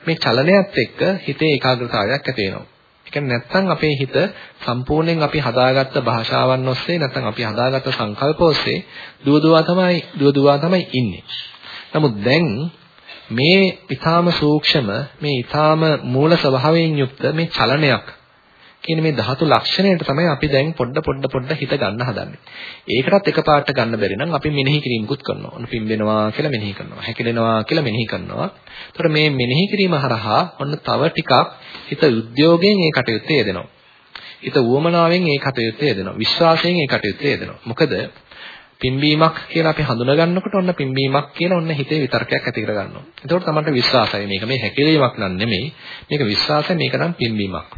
මේ චලනයත් එක්ක හිතේ ඒකාග්‍රතාවයක් ඇති වෙනවා. ඒ කියන්නේ නැත්නම් අපේ හිත සම්පූර්ණයෙන් අපි හදාගත්ත භාෂාවන් ඔස්සේ නැත්නම් අපි හදාගත්ත සංකල්ප ඔස්සේ දුවදුවා තමයි දුවදුවා තමයි ඉන්නේ. නමුත් දැන් මේ ඊටාම සූක්ෂම මේ ඊටාම මූල ස්වභාවයෙන් යුක්ත මේ චලනයක් කියන මේ ධාතු ලක්ෂණයට තමයි අපි දැන් පොඩ පොඩ පොඩ හිත ගන්න හදන්නේ. ඒකටත් එකපාරට ගන්න බැරි නම් අපි මෙනෙහි කිරීමකුත් කරනවා. ඔන්න පිම්බෙනවා කියලා මෙනෙහි කරනවා. හැකිලෙනවා කියලා මෙනෙහි කරනවා. ඒතර මේ මෙනෙහි කිරීම හරහා ඔන්න තව ටිකක් හිත උද්‍යෝගයෙන් ඒ කටයුත්තේ යෙදෙනවා. හිත උවමනාවෙන් ඒ කටයුත්තේ යෙදෙනවා. විශ්වාසයෙන් ඒ කටයුත්තේ යෙදෙනවා. මොකද පිම්බීමක් කියලා අපි හඳුනා ගන්නකොට ඔන්න පිම්බීමක් කියලා ඔන්න හිතේ විතර්කයක් ඇති කර ගන්නවා. එතකොට තමයි විශ්වාසය මේක මේ හැකිලීමක් නන් නෙමෙයි. මේක විශ්වාසය මේක නම් පිම්බීමක්.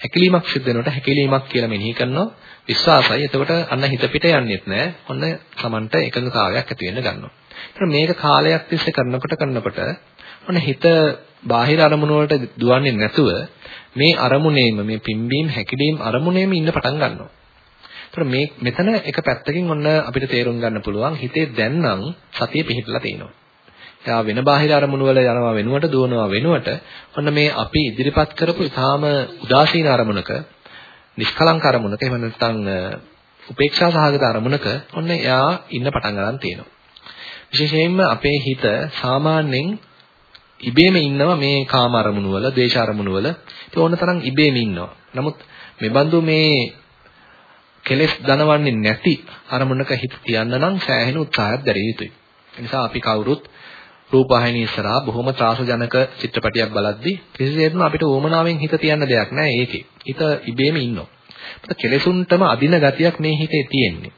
හැකිලීමක් සිද්ධ වෙනකොට හැකිලීමක් කියලා මෙනෙහි කරනවා විශ්වාසයි. එතකොට අන්න හිත පිට යන්නේත් නැහැ. ඔන්න Tamanට එකඟතාවයක් ඇති වෙන්න ගන්නවා. ඒත් මේක කාලයක් තිස්සේ කරනකොට කරනකොට ඔන්න හිත බාහිර අරමුණු වලට දුවන්නේ නැතුව මේ අරමුණේම මේ පිම්බීම් හැකිලීම් අරමුණේම ඉන්න පටන් ගන්නවා. ඒතර මේ මෙතන එක පැත්තකින් ඔන්න අපිට තේරුම් ගන්න පුළුවන් හිතේ දැන් නම් සතිය පිහිටලා තියෙනවා. එයා වෙන බාහිර අරමුණු වල යනවා වෙනුවට දුවනවා වෙනුවට ඔන්න මේ අපි ඉදිරිපත් කරපු ඊටාම උදාසීන අරමුණක නිෂ්කලංක අරමුණක එහෙම නැත්නම් උපේක්ෂා සහගත අරමුණක ඔන්න එයා ඉන්න පටන් ගන්න තියෙනවා. විශේෂයෙන්ම අපේ හිත සාමාන්‍යයෙන් ඉබේම ඉන්නවා මේ කාම අරමුණු වල, දේශ අරමුණු වල. ඒක ඕන තරම් ඉබේම ඉන්නවා. නමුත් මේ බඳු මේ කෙලෙස් දනවන්නේ නැති අරමුණක හිත තියන්න නම් සෑහෙන උත්සාහයක් දැරිය යුතුයි. ඒ නිසා අපි කවුරුත් රූපවාහිනිය ඉස්සරහා බොහොම ත්‍රාසජනක චිත්‍රපටියක් බලද්දි කිසිසේත්ම අපිට ඕමනාවෙන් හිත තියන්න දෙයක් නැහැ ඒකේ. හිත ඉබේම ඉන්නවා. මොකද කෙලෙසුන්ටම අදින ගතියක් මේ හිතේ තියෙන්නේ.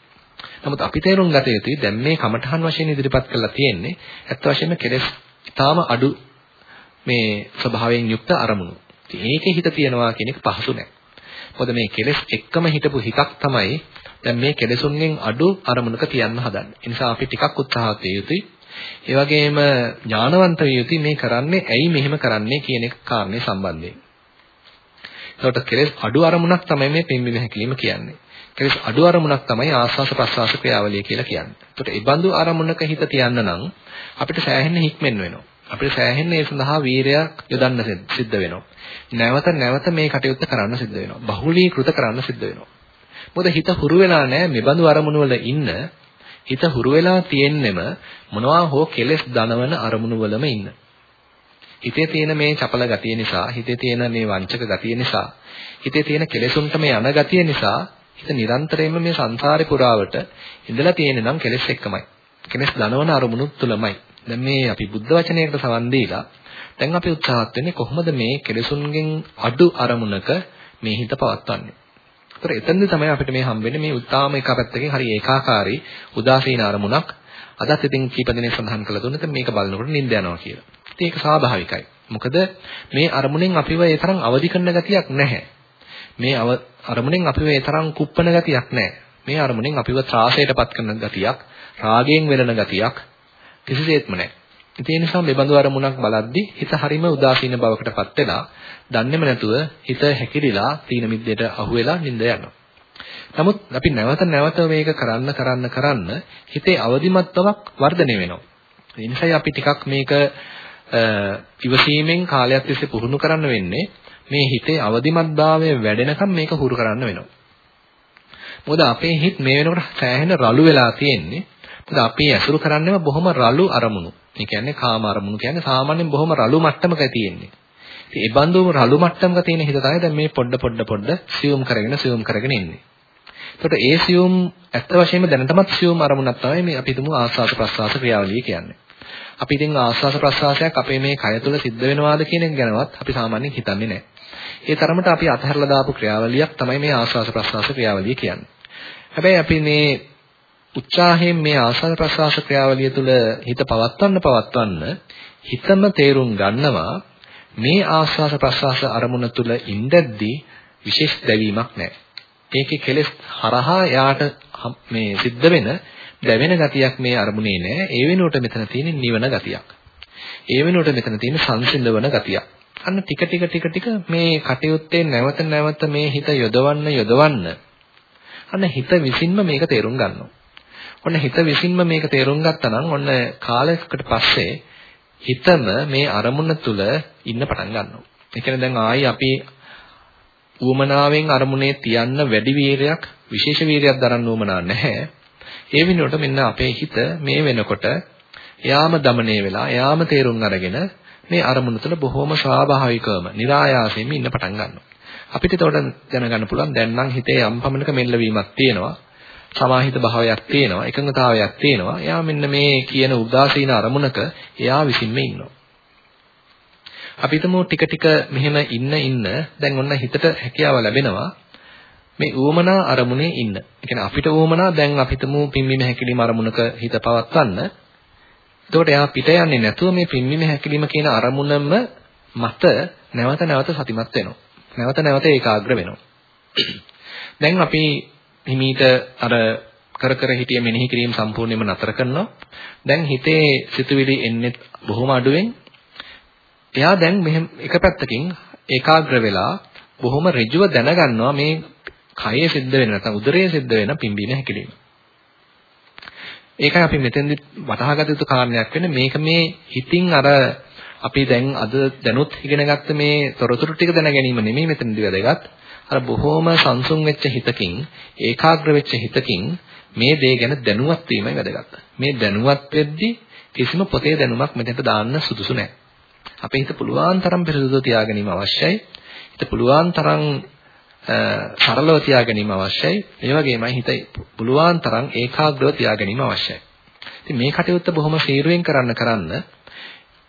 නමුත් අපි තේරුම් ගත යුතුයි දැන් මේ කමඨහන් වශයෙන් ඉදිරිපත් කරලා තියෙන්නේ ඇත්ත වශයෙන්ම කෙලෙස් ඊටාම අඩු මේ ස්වභාවයෙන් යුක්ත අරමුණු. ඒකේ හිත තියනවා කියන එක පහසු නෑ. මොකද මේ කෙලෙස් එක්කම හිටපු හිතක් තමයි දැන් මේ කෙලෙසුන්ගෙන් අඩු අරමුණක තියන්න හදන්නේ. ඒ නිසා අපි ටිකක් උත්සාහවත් යුතුයි. ඒ වගේම ඥානවන්ත විය යුතුයි මේ කරන්නේ ඇයි මෙහෙම කරන්නේ කියන එක කාරණේ සම්බන්ධයෙන්. ඒකට කෙලෙස් අඩු අරමුණක් තමයි මේ පින්බිම හැකීම කියන්නේ. කෙලෙස් අඩු අරමුණක් තමයි ආස්වාස ප්‍රස්වාස ක්‍රියාවලිය කියලා කියන්නේ. ඒකට ඒ බඳු අරමුණක හිත තියන්න නම් අපිට සෑහෙන හික්මෙන් වෙනවා. අපිට සෑහෙන්න ඒ සඳහා වීරයක් යොදන්න සිද්ධ වෙනවා. නැවත නැවත මේ කටයුත්ත කරන්න සිද්ධ වෙනවා. බහුලීකృత කරන්න සිද්ධ වෙනවා. මොකද හිත හුරු වෙලා නැහැ මෙබඳු අරමුණු වල ඉන්න. හිත හුරු වෙලා තියෙන්නෙම මොනවා හෝ කෙලෙස් දනවන අරමුණු වලම ඉන්න. හිතේ තියෙන මේ චපල ගතිය නිසා, හිතේ තියෙන මේ වංචක ගතිය නිසා, හිතේ තියෙන කෙලෙසුන්ට මේ යන ගතිය නිසා හිත නිරන්තරයෙන්ම මේ සංසාරේ පුරාවට ඉඳලා තියෙන නම් කෙලෙස් එක්කමයි. කෙලෙස් දනවන අරමුණු තුලමයි. දැන් මේ අපි බුද්ධ වචනයකට සවන් දීලා දැන් අපි උත්සාහත් වෙන්නේ කොහොමද මේ කෙලෙසුන්ගෙන් අඩු අරමුණක මේ හිත පවත්වන්නේ. ඒතර එතනදී තමයි අපිට මේ හම්බෙන්නේ මේ උත්තාම එක පැත්තකින් හරි ඒකාකාරී උදාසීන අරමුණක්. අදත් ඉතින් කීප දෙනෙක් සඳහන් කළා දුන්නත් මේක බලනකොට නිින්ද යනවා කියලා. ඉතින් ඒක ස්වාභාවිකයි. මොකද මේ අරමුණෙන් අපිව ඒ තරම් අවදි කරන ගතියක් නැහැ. මේ අරමුණෙන් අපිව ඒ තරම් කුප්පන ගතියක් නැහැ. මේ අරමුණෙන් අපිව ත්‍රාසයටපත් කරන ගතියක්, රාගයෙන් වෙලන ගතියක් කිසිසේත්ම නැහැ. ඒ නිසා මේ බඳු අරමුණක් බලද්දි හිත හරීම උදාසීන බවකටපත් වෙලා, දන්නේම නැතුව හිත හැකිලිලා තීන මිද්දේට අහු වෙලා නිඳ යනවා. නමුත් අපි නැවත නැවත මේක කරන්න කරන්න කරන්න හිතේ අවදිමත් බවක් වර්ධනය වෙනවා. ඒ නිසායි අපි ටිකක් මේක ඉවසීමෙන් කාලයක් තිස්සේ පුහුණු කරන්න වෙන්නේ මේ හිතේ අවදිමත්භාවය වැඩෙනකම් මේක හුරු කරන්න වෙනවා. මොකද අපේ හිත මේ වෙනකොට සෑහෙන රළු වෙලා තියෙන්නේ. මොකද අපි ඇසුරු කරන්නේම බොහොම රළු අරමුණු. ඒ කියන්නේ කාම අරමුණු කියන්නේ සාමාන්‍යයෙන් බොහොම රළු මට්ටමක තියෙන්නේ. ඉතින් ඒ බඳුම රළු මට්ටමක තියෙන හිත තමයි දැන් මේ පොඩ පොඩ පොඩ සියුම් කරගෙන සියුම් කරගෙන ඉන්නේ. එතකොට ඒ සියුම් ඇත්ත වශයෙන්ම දැනටමත් සියුම් අරමුණක් තමයි මේ අපි හිතමු ආස්වාද ප්‍රසආස ක්‍රියාවලිය කියන්නේ. අපි ඉතින් ආස්වාස ප්‍රසආසයක් අපේ මේ කය තුළ සිද්ධ වෙනවාද කියන එක ගැනවත් අපි සාමාන්‍යයෙන් හිතන්නේ නැහැ. ඒ තරමට අපි අතහැරලා දාපු ක්‍රියාවලියක් තමයි මේ ආස්වාස ප්‍රසආස ක්‍රියාවලිය කියන්නේ. හැබැයි අපි මේ උත්සාහයෙන් මේ ආස්වාද ප්‍රසආස ක්‍රියාවලිය තුළ හිත පවත්වන්න පවත්වන්න හිතම තේරුම් ගන්නවා මේ ආස්වාස ප්‍රසආස අරමුණ තුළ ඉඳද්දී විශේෂ දැවීමක් නැහැ. ඒකේ කෙලෙස් හරහා යාට මේ සිද්ධ වෙන දැවෙන ගතියක් මේ අරමුණේ නැහැ. ඒ වෙනුවට මෙතන තියෙන නිවන ගතියක්. ඒ වෙනුවට මෙතන තියෙන සංසිඳවන ගතියක්. අන්න ටික ටික ටික ටික මේ කටයුත්තේ නැවත නැවත මේ හිත යොදවන්න යොදවන්න අන්න හිත විසින්ම මේක තේරුම් ගන්නවා. ඔන්න හිත විසින්ම මේක තේරුම් ගත්තා නම් ඔන්න කාලයකට පස්සේ හිතම මේ අරමුණ තුල ඉන්න පටන් ගන්නවා. ඒ කියන්නේ දැන් ආයි අපි ඌමනාවෙන් අරමුණේ තියන්න වැඩි වීරයක් විශේෂ වීරයක් දරන්න ඌමනා නැහැ. ඒ වෙනුවට මෙන්න අපේ හිත මේ වෙනකොට එයාම দমনය වෙලා එයාම තේරුම් අරගෙන මේ අරමුණ තුළ බොහොම ස්වාභාවිකවම નિરાයාසයෙන්ම ඉන්න පටන් ගන්නවා. අපිට එතකොට දැනගන්න පුළුවන් දැන් නම් හිතේ යම් පමණක මෙල්ලවීමක් තියෙනවා. සමාහිත භාවයක් තියෙනවා, එකඟතාවයක් තියෙනවා. එයා මෙන්න මේ කියන උදාසීන අරමුණක එයා විසින්ම ඉන්නවා. අපි හිතමු ටික ටික මෙහෙම ඉන්න ඉන්න දැන් ඔන්න හිතට හැකියාව ලැබෙනවා මේ ඌමනා අරමුණේ ඉන්න. ඒ කියන්නේ අපිට ඌමනා දැන් අපිටම පිම්බීම හැකිලිම අරමුණක හිත පවත්වන්න. එතකොට එයා පිට යන්නේ නැතුව මේ පිම්බීම හැකිලිම කියන අරමුණම මත නැවත නැවත සතිමත් වෙනවා. නැවත නැවත ඒකාග්‍ර වෙනවා. දැන් අපි හිමීට අර කර කර හිටිය මෙනෙහි කිරීම සම්පූර්ණයෙන්ම නතර කරනවා. දැන් හිතේ සිතුවිලි එන්නේ බොහොම අඩුවෙන්. එයා දැන් මෙහෙම එක පැත්තකින් ඒකාග්‍ර වෙලා බොහොම ඍජුව දැනගන්නවා මේ කයේ සිද්ධ වෙන නැත්නම් උදරයේ සිද්ධ වෙන පිම්බීම හැකිලිම. ඒකයි අපි මෙතෙන්දි වටහාගත යුතු කාරණයක් වෙන්නේ මේක මේ හිතින් අර අපි දැන් අද දැනුත් ඉගෙන ගත්ත මේ තොරතුරු ටික දැන ගැනීම නෙමෙයි මෙතනදි වැදගත්. අර බොහොම සංසුන් වෙච්ච හිතකින් ඒකාග්‍ර වෙච්ච හිතකින් මේ දේ ගැන දැනුවත් වීමයි වැදගත්. මේ දැනුවත් වෙද්දී කිසිම පොතේ දැනුමක් මෙතනට දාන්න සුදුසු නැහැ. අපේ හිත පුළුවන් තරම් පිරිසුදු තියාගැනීම අවශ්‍යයි. හිත පුළුවන් තරම් සරලව තියා ගැනීම අවශ්‍යයි. ඒ වගේමයි හිත පුළුවන් තරම් ඒකාග්‍රව තියා ගැනීම අවශ්‍යයි. ඉතින් මේ කටයුත්ත බොහොම සීරුවෙන් කරන්න කරන්න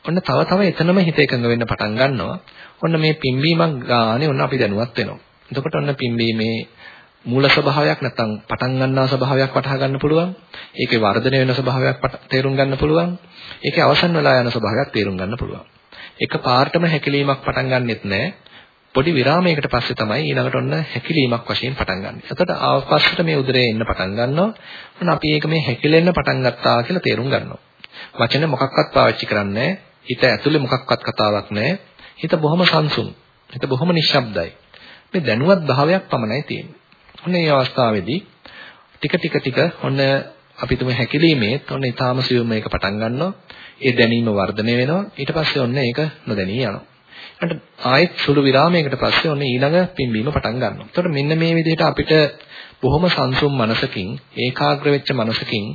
ඔන්න තව තව එතනම හිත එකඟ වෙන්න පටන් ගන්නවා. ඔන්න මේ පිම්බීමක් ගානේ ඔන්න අපි දැනුවත් වෙනවා. එතකොට ඔන්න පිම්බීමේ මූල ස්වභාවයක් නැත්නම් පටන් ගන්නා ස්වභාවයක් වටහා ගන්න පුළුවන්. ඒකේ වර්ධනය වෙන ස්වභාවයක් තේරුම් ගන්න පුළුවන්. ඒකේ අවසන් වෙලා යන ස්වභාවයක් තේරුම් ගන්න පුළුවන්. එක පාර්ටම හැකිලීමක් පටන් ගන්නෙත් නැහැ. පොඩි විරාමයකට පස්සේ තමයි ඊළඟට ඔන්න හැකිලීමක් වශයෙන් පටන් ගන්න. එතකොට ආපස්සට මේ උදරේ එන්න පටන් ගන්නවා. ඔන්න අපි ඒක මේ හැකිලෙන්න පටන් ගත්තා කියලා තේරුම් ගන්නවා. වචන මොකක්වත් පාවිච්චි කරන්නේ හිත ඇතුලේ මොකක්වත් කතාවක් නැහැ. හිත බොහොම සංසුන්. හිත බොහොම නිශ්ශබ්දයි. මේ දැනුවත් භාවයක් පමණයි තියෙන්නේ. ඔන්න මේ අවස්ථාවේදී ටික ටික ටික ඔන්න අපි තුමේ හැකිලීමේත් ඔන්න ඊටාම සියුම් මේක පටන් ගන්නවා. ඒ දැනීම වර්ධනය වෙනවා. ඊට පස්සේ ඔන්න ඒක නොදැනී යනවා. ඊට ආයෙත් සුළු විරාමයකට පස්සේ ඔන්න ඊළඟ පිම්බීම පටන් ගන්නවා. එතකොට මෙන්න මේ විදිහට අපිට බොහොම සංසුම් මනසකින් ඒකාග්‍ර වෙච්ච මනසකින්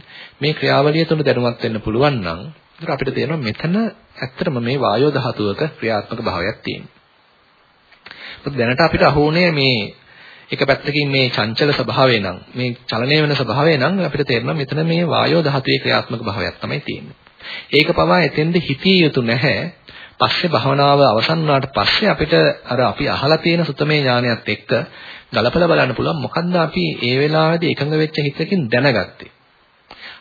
මේ ක්‍රියාවලිය තුළ දැනුවත් වෙන්න පුළුවන් නම් ඒතර අපිට තේරෙනවා මෙතන ඇත්තටම මේ වායෝ ධාතුවක ක්‍රියාත්මක භාවයක් තියෙනවා. දැනට අපිට අහුනේ මේ එක පැත්තකින් මේ චංචල ස්වභාවය නම් මේ චලනය වෙන ස්වභාවය නම් අපිට තේරෙනවා මෙතන මේ වායෝ ධාතුවේ ක්‍රියාත්මක භාවයක් තමයි තියෙන්නේ. ඒක පවා එතෙන්ද හිතිය යුතු නැහැ. පස්සේ භවනාව අවසන් වුණාට පස්සේ අපිට අර අපි අහලා තියෙන සුතමේ ඥානයත් එක්ක ගලපලා බලන්න පුළුවන් මොකද්ද අපි ඒ වෙලාවේදී එකඟ වෙච්ච හිතකින් දැනගත්තේ.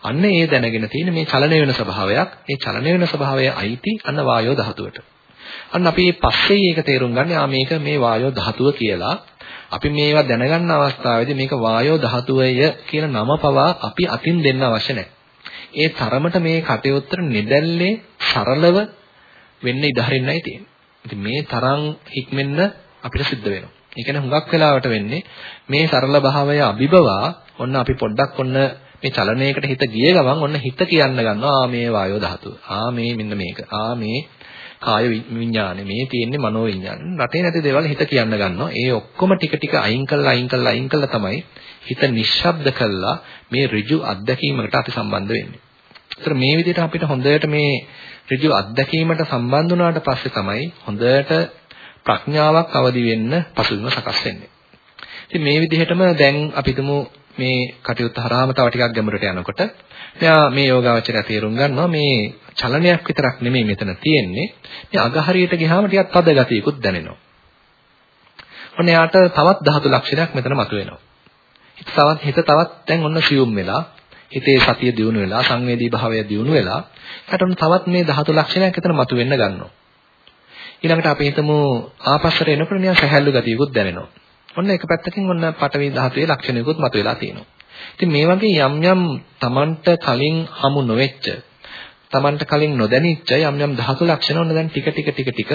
අන්න ඒ දැනගෙන තියෙන මේ චලනය වෙන ස්වභාවයක්, ඒ චලනය වෙන ස්වභාවය අයිති අන්න වායෝ ධාතුවට. අන්න අපි පස්සේ ඒක තේරුම් ගන්න ආ මේක මේ වායෝ ධාතුව කියලා. අපි මේවා දැනගන්න අවස්ථාවේදී මේක වායෝ ධාතුවය කියන නම පවා අපි අතින් දෙන්න අවශ්‍ය නැහැ. ඒ තරමට මේ කටයුත්තට නිදැල්ලේ සරලව වෙන්න ඉඩ හරින්නයි තියෙන්නේ. ඉතින් මේ තරම් හික්මෙන්න අපිට සිද්ධ වෙනවා. ඒ කියන්නේ හුඟක් වෙලාවට වෙන්නේ මේ සරල භාවය අභිබවා ඔන්න අපි පොඩ්ඩක් ඔන්න මේ චලනයකට හිත ගිය ගමන් ඔන්න හිත කියන්න ගන්නවා ආ මේ වායෝ ධාතුව. ආ මේ මෙන්න මේක. ආ මේ කාය විඥානෙ මේ තියෙන්නේ මනෝ විඥාන. රටේ නැති දේවල් හිත කියන්න ගන්නවා. ඒ ඔක්කොම ටික ටික අයින් කළා අයින් කළා අයින් කළා තමයි හිත නිශ්ශබ්ද කළා මේ ඍජු අත්දැකීමකට අපි සම්බන්ධ වෙන්නේ. ඒතර මේ විදිහට අපිට හොඳට මේ ඍජු අත්දැකීමට සම්බන්ධ වුණාට පස්සේ තමයි හොඳට ප්‍රඥාවක් අවදි වෙන්න පසුබිම සකස් වෙන්නේ. ඉතින් මේ විදිහටම දැන් අපි මේ කටයුත්ත හරහාම තව ටිකක් ගැඹුරට යනකොට මෙයා මේ යෝගාවචරය තේරුම් ගන්නවා මේ චලනයක් විතරක් නෙමෙයි මෙතන තියෙන්නේ. මේ අගහරියට ගියාම ටිකක් තද ගතියකුත් දැනෙනවා. ඔන්න එයාට තවත් ධාතු ලක්ෂණයක් මෙතන මතුවෙනවා. හිත තවත් හිත තවත් දැන් ඔන්න සියුම් වෙලා හිතේ සතිය දියුණු වෙලා සංවේදී භාවය දියුණු වෙලා ඊට ඔන්න තවත් මේ ධාතු ලක්ෂණයක් එතන මතුවෙන්න ගන්නවා. ඊළඟට අපි හිතමු ආපස්සට එනකොට නිකන් සැහැල්ලු ගතියකුත් දැනෙනවා. ඔන්න එක පැත්තකින් ඔන්න පටවි ධාතුවේ ලක්ෂණයකුත් මතුවලා තියෙනවා. ඉතින් මේ වගේ යම් යම් Tamanට කලින් හමු නොවෙච්ච Tamanට කලින් නොදැනිච්ච යම් යම් ධාතු ලක්ෂණ ඔන්න දැන් ටික ටික ටික ටික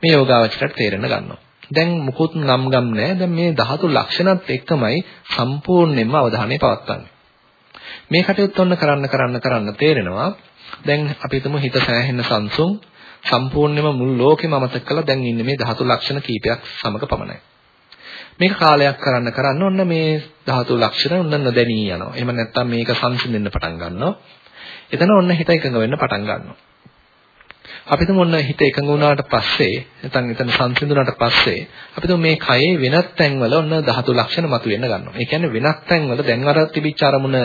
මේ යෝගාවචරයට තේරෙන්න ගන්නවා. දැන් මුකුත් නම් ගම් නැහැ. දැන් මේ ධාතු ලක්ෂණත් එක්කමයි සම්පූර්ණයෙන්ම අවධානය පවත්වන්නේ. මේ කටයුත්ත ඔන්න කරන්න කරන්න කරන්න තේරෙනවා. දැන් අපි හිතමු හිත සෑහෙන සංසුන් සම්පූර්ණයෙන්ම මුළු ලෝකෙම අමතක කරලා දැන් ඉන්නේ මේ ධාතු ලක්ෂණ කීපයක් සමග පමණයි. මේක කාලයක් කරන්න කරන්න ඔන්න මේ ධාතු ලක්ෂණ ඔන්න නොදැනී යනවා. එහෙම නැත්නම් මේක සංසිඳෙන්න පටන් ගන්නවා. එතන ඔන්න හිත එකඟ වෙන්න පටන් ගන්නවා. අපි තුමු ඔන්න හිත එකඟ වුණාට පස්සේ නැත්නම් එතන සංසිඳුණාට පස්සේ අපි තුමු මේ කයේ වෙනත් තැන්වල ඔන්න ධාතු ලක්ෂණ මතුවෙන්න ගන්නවා. ඒ කියන්නේ වෙනත් තැන්වල දැන් අර තිබිච්ච අරමුණ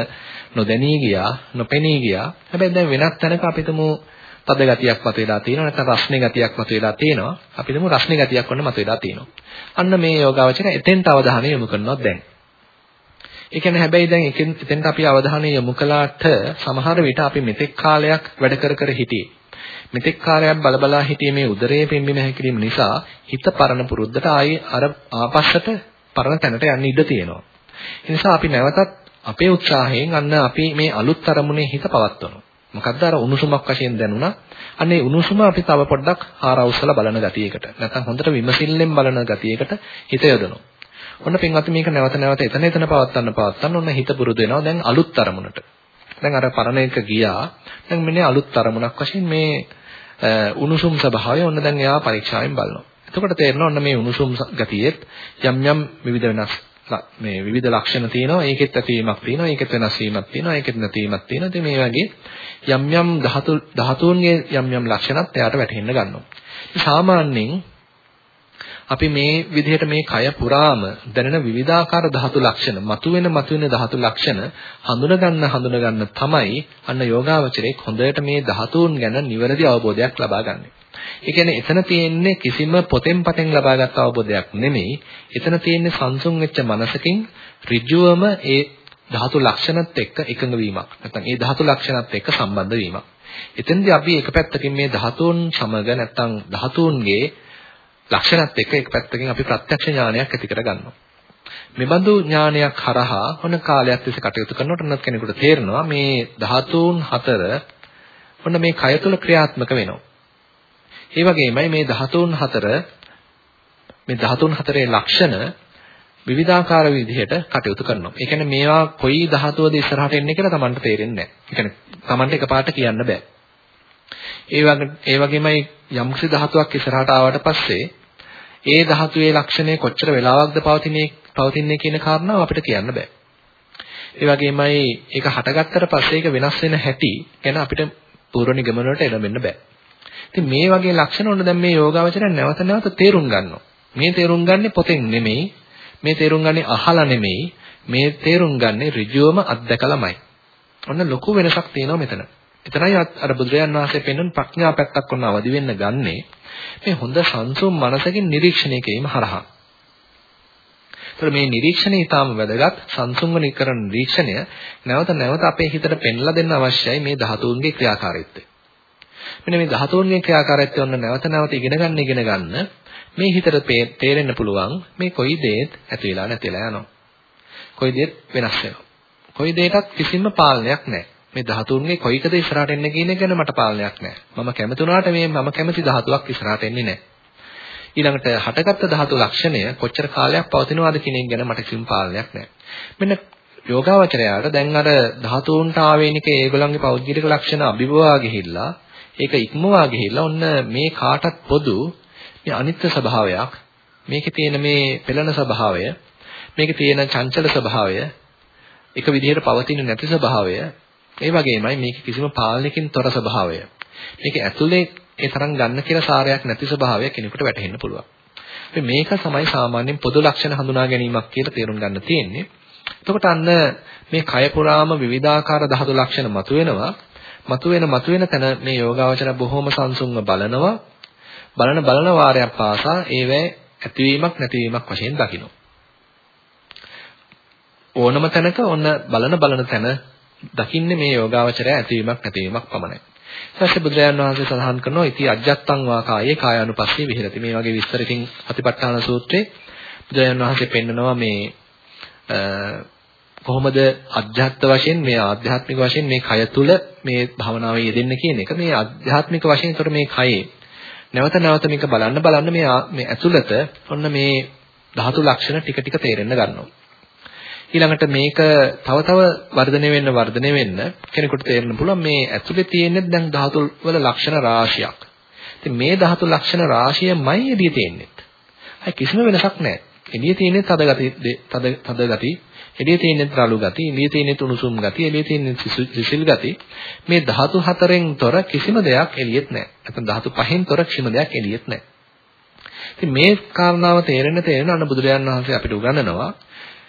නොදැනී ගියා, නොපෙනී ගියා. හැබැයි දැන් වෙනත් තැනක අපි තුමු තද ගතියක් මතුවලා තියෙනවා නැත්නම් රස්නේ ගතියක් මතුවලා තියෙනවා. අපි හිතමු රස්නේ ගතියක් වන්න මතුවලා තියෙනවා. අන්න මේ යෝගාවචර එතෙන්ට අවධානය යොමු කරනවා දැන්. ඒ කියන්නේ හැබැයි දැන් එතෙන්ට අපි අවධානය යොමු කළාට සමහර විට අපි මෙතෙක් කාලයක් වැඩ කර කර හිටියේ. මෙතෙක් කාලයක් බලබලා හිටියේ මේ උදරයේ පිම්බීම හැකිලිම නිසා හිත පරණ පුරුද්දට ආයේ අර ආපස්සට පරණ තැනට යන්න ඉඩ තියෙනවා. ඒ නිසා අපි නැවතත් අපේ උත්සාහයෙන් අන්න අපි මේ අලුත් අරමුණේ හිත පවත්වනවා. මොකද්ද අර උණුසුමක් වශයෙන් දැනුණා. අන්න ඒ උණුසුම අපි තව පොඩ්ඩක් හාරවුස්සලා බලන ගතියකට. නැත්නම් හොඳට විමසිල්ලෙන් බලන ගතියකට හිත යොදනවා. ඔන්න පින්වත් මේක නැවත නැවත එතන එතන පවත්වන්න පවත්වන්න ඔන්න හිත පුරුදු වෙනවා දැන් අලුත් අරමුණට. දැන් අර පරණ එක ගියා. දැන් මෙන්න අලුත් අරමුණක් වශයෙන් මේ උණුසුම් ස්වභාවය ඔන්න දැන් එයා පරීක්ෂාවෙන් බලනවා. එතකොට තේරෙනවා ඔන්න මේ උණුසුම් ගතියෙත් යම් යම් විවිධ වෙනස් මේ විවිධ ලක්ෂණ තියෙනවා ඒකෙත් ඇතිවීමක් තියෙනවා ඒකෙත් වෙනස් වීමක් තියෙනවා ඒකෙත් නැතිවීමක් තියෙනවා ඉතින් මේ වගේ යම් යම් ධාතු ධාතුන්ගේ යම් යම් ලක්ෂණත් එයාට වැටහෙන්න ගන්නවා සාමාන්‍යයෙන් අපි මේ විදිහට මේ කය පුරාම දැනෙන විවිධාකාර ධාතු ලක්ෂණ මතුවෙන මතුවෙන ධාතු ලක්ෂණ හඳුන ගන්න හඳුන ගන්න තමයි අන්න යෝගාවචරයේ හොඳට මේ ධාතුන් ගැන නිවැරදි අවබෝධයක් ලබා ගන්නේ ඒ කියන්නේ එතන තියෙන්නේ කිසිම පොතෙන් පතෙන් ලබාගත් අවබෝධයක් නෙමෙයි. එතන තියෙන්නේ සංසුන් වෙච්ච මනසකින් ඍජුවම ඒ ධාතු ලක්ෂණත් එක්ක එකඟ වීමක්. නැත්නම් ඒ ධාතු ලක්ෂණත් එක්ක සම්බන්ධ වීමක්. එතෙන්දී අපි එක පැත්තකින් මේ ධාතුන් සමග නැත්නම් ධාතුන්ගේ ලක්ෂණත් එක්ක එක පැත්තකින් අපි ප්‍රත්‍යක්ෂ ඥානයක් ඇති කර ගන්නවා. මෙබඳු ඥානයක් හරහා ඔන කාලයක් තිස්සේ කටයුතු කරනකොට උනත් කෙනෙකුට තේරෙනවා මේ ධාතුන් හතර ඔන්න මේ කය තුල ක්‍රියාත්මක වෙනවා. ඒ වගේමයි මේ ධාතුන් හතර මේ ධාතුන් හතරේ ලක්ෂණ විවිධාකාර විදිහට කටයුතු කරනවා. ඒ කියන්නේ මේවා කොයි ධාතුවද ඉස්සරහට එන්නේ කියලා Tamanට තේරෙන්නේ නැහැ. ඒ කියන්නේ Tamanට එකපාරට කියන්න බෑ. ඒ වගේ ඒ වගේමයි යම්කිසි ධාතුවක් ඉස්සරහට ආවට පස්සේ ඒ ධාතුවේ ලක්ෂණය කොච්චර වෙලාවක්ද පවතින්නේ පවතින්නේ කියන කාරණාව අපිට කියන්න බෑ. ඒ වගේමයි ඒක හටගත්තට පස්සේ ඒක වෙනස් වෙන හැටි ගැන අපිට පූර්ව නිගමන වලට එළඹෙන්න බෑ. ඉතින් මේ වගේ ලක්ෂණ වල දැන් මේ යෝගාවචරය නැවත නැවත තේරුම් ගන්නවා. මේ තේරුම් ගන්නේ පොතෙන් නෙමෙයි. මේ තේරුම් ගන්නේ අහලා නෙමෙයි. මේ තේරුම් ගන්නේ ඍජුවම අත්දකලාමයි. ඔන්න ලොකු වෙනසක් තියෙනවා මෙතන. එතනයි අර බුදුරජාන් වහන්සේ පෙන්වන ප්‍රඥා පැත්තක් ඔන්න අවදි වෙන්න ගන්නේ මේ හොඳ සංසුම් මනසකින් නිරීක්ෂණය කිරීම හරහා. ඒතර මේ නිරීක්ෂණය ඊටාම වැදගත් සංසුම්වනි කරන නිරීක්ෂණය නැවත නැවත අපේ හිතට පෙන්ලා දෙන්න අවශ්‍යයි මේ ධාතුන්ගේ ක්‍රියාකාරීත්වය. මෙන්න මේ ධාතුන්ගේ ක්‍රියාකාරීත්වය ඔන්න නැවත නැවත ඉගෙන ගන්න ඉගෙන ගන්න මේ හිතට තේරෙන්න පුළුවන් මේ කොයි දේත් ඇති වෙලා නැතිලා යනවා. කොයි දේත් වෙනස් වෙනවා. කොයි දෙයකටත් කිසිම පාලනයක් නැහැ. මේ ධාතුන්ගේ කොයිකද ඉස්සරහට එන්නේ කියන එක ගැන මට පාලනයක් නැහැ. මම කැමති වුණාට මේ මම කැමති ධාතුවක් ඉස්සරහට එන්නේ නැහැ. ඊළඟට හටගත්තු ධාතු ලක්ෂණය කොච්චර කාලයක් පවතිනවද කියන එක ගැන මට කිසිම පාලනයක් නැහැ. මෙන්න යෝගාවචරයාට දැන් අර ධාතුන්ට ආවේනික ඒගොල්ලන්ගේ පෞද්ගලික ලක්ෂණ අභිභවා ගිහිල්ලා ඒක ඉක්මවා ගිහිල්ලා ඔන්න මේ කාටත් පොදු මේ අනිත්‍ය ස්වභාවයක් මේකේ තියෙන මේ පෙළෙන ස්වභාවය මේකේ තියෙන චංචල ස්වභාවය එක විදිහට පවතින නැති ස්වභාවය ඒ වගේමයි මේක කිසිම පාලනයකින් තොර ස්වභාවය. මේක ඇතුලේ ඒ තරම් ගන්න කියලා සාරයක් නැති ස්වභාවයක් කෙනෙකුට වැටහෙන්න පුළුවන්. මේක තමයි සාමාන්‍යයෙන් පොදු ලක්ෂණ හඳුනා ගැනීමක් කියලා තේරුම් ගන්න තියෙන්නේ. එතකොට අන්න මේ කය පුරාම විවිධාකාර ධාතු ලක්ෂණ මතුවෙනවා. මතුවෙන මතුවෙන තැන මේ යෝගාවචර බොහොම සංසුන්ව බලනවා. බලන බලන වාරයක් පාසා ඒවැ ඇතිවීමක් නැතිවීමක් වශයෙන් දකිනවා. ඕනම තැනක ඔන්න බලන බලන තැන දකින්නේ මේ යෝගාවචරය ඇතිවීමක් නැතිවීමක් පමණයි. ඊපස්සේ බුදුරජාණන් වහන්සේ සඳහන් කරනවා ඉති අජ්ජත්තං වා කායේ කායානුපස්සේ විහෙරති. මේ වගේ විස්තරකින් අතිපට්ඨාන සූත්‍රයේ බුදුරජාණන් වහන්සේ පෙන්නනවා මේ කොහොමද අධ්‍යාත්ම වශයෙන් මේ ආධ්‍යාත්මික වශයෙන් මේ කය තුල මේ භවනාවේ යෙදෙන්න කියන එක මේ ආධ්‍යාත්මික වශයෙන් ඒතර මේ කයේ නැවත නැවත මේක බලන්න බලන්න මේ මේ ඇතුළත ඔන්න මේ ධාතු ලක්ෂණ ටික ටික තේරෙන්න ගන්නවා. ඊළඟට මේක තව තව වර්ධනය වෙන්න වර්ධනය වෙන්න කෙනෙකුට තේරෙන්න පුළුවන් මේ ඇතුලේ තියෙන්නේ දැන් ධාතු වල ලක්ෂණ රාශියක්. ඉතින් මේ ධාතු ලක්ෂණ රාශියමයි එළියේ තියෙන්නේ. අය කිසිම වෙනසක් නැහැ. එළියේ තියෙන්නේ තද ගති තද තද ගති, එළියේ තියෙන්නේ රළු ගති, එළියේ තියෙන්නේ උණුසුම් ගති, එළියේ තියෙන්නේ සිසිල් ගති. මේ ධාතු හතරෙන් තොර කිසිම දෙයක් එළියෙත් නැහැ. නැත්නම් ධාතු පහෙන් තොර කිසිම දෙයක් එළියෙත් නැහැ. ඉතින් මේ කාරණාව තේරෙන්න තේරෙන අන්න බුදුරජාණන් වහන්සේ අපිට උගන්වනවා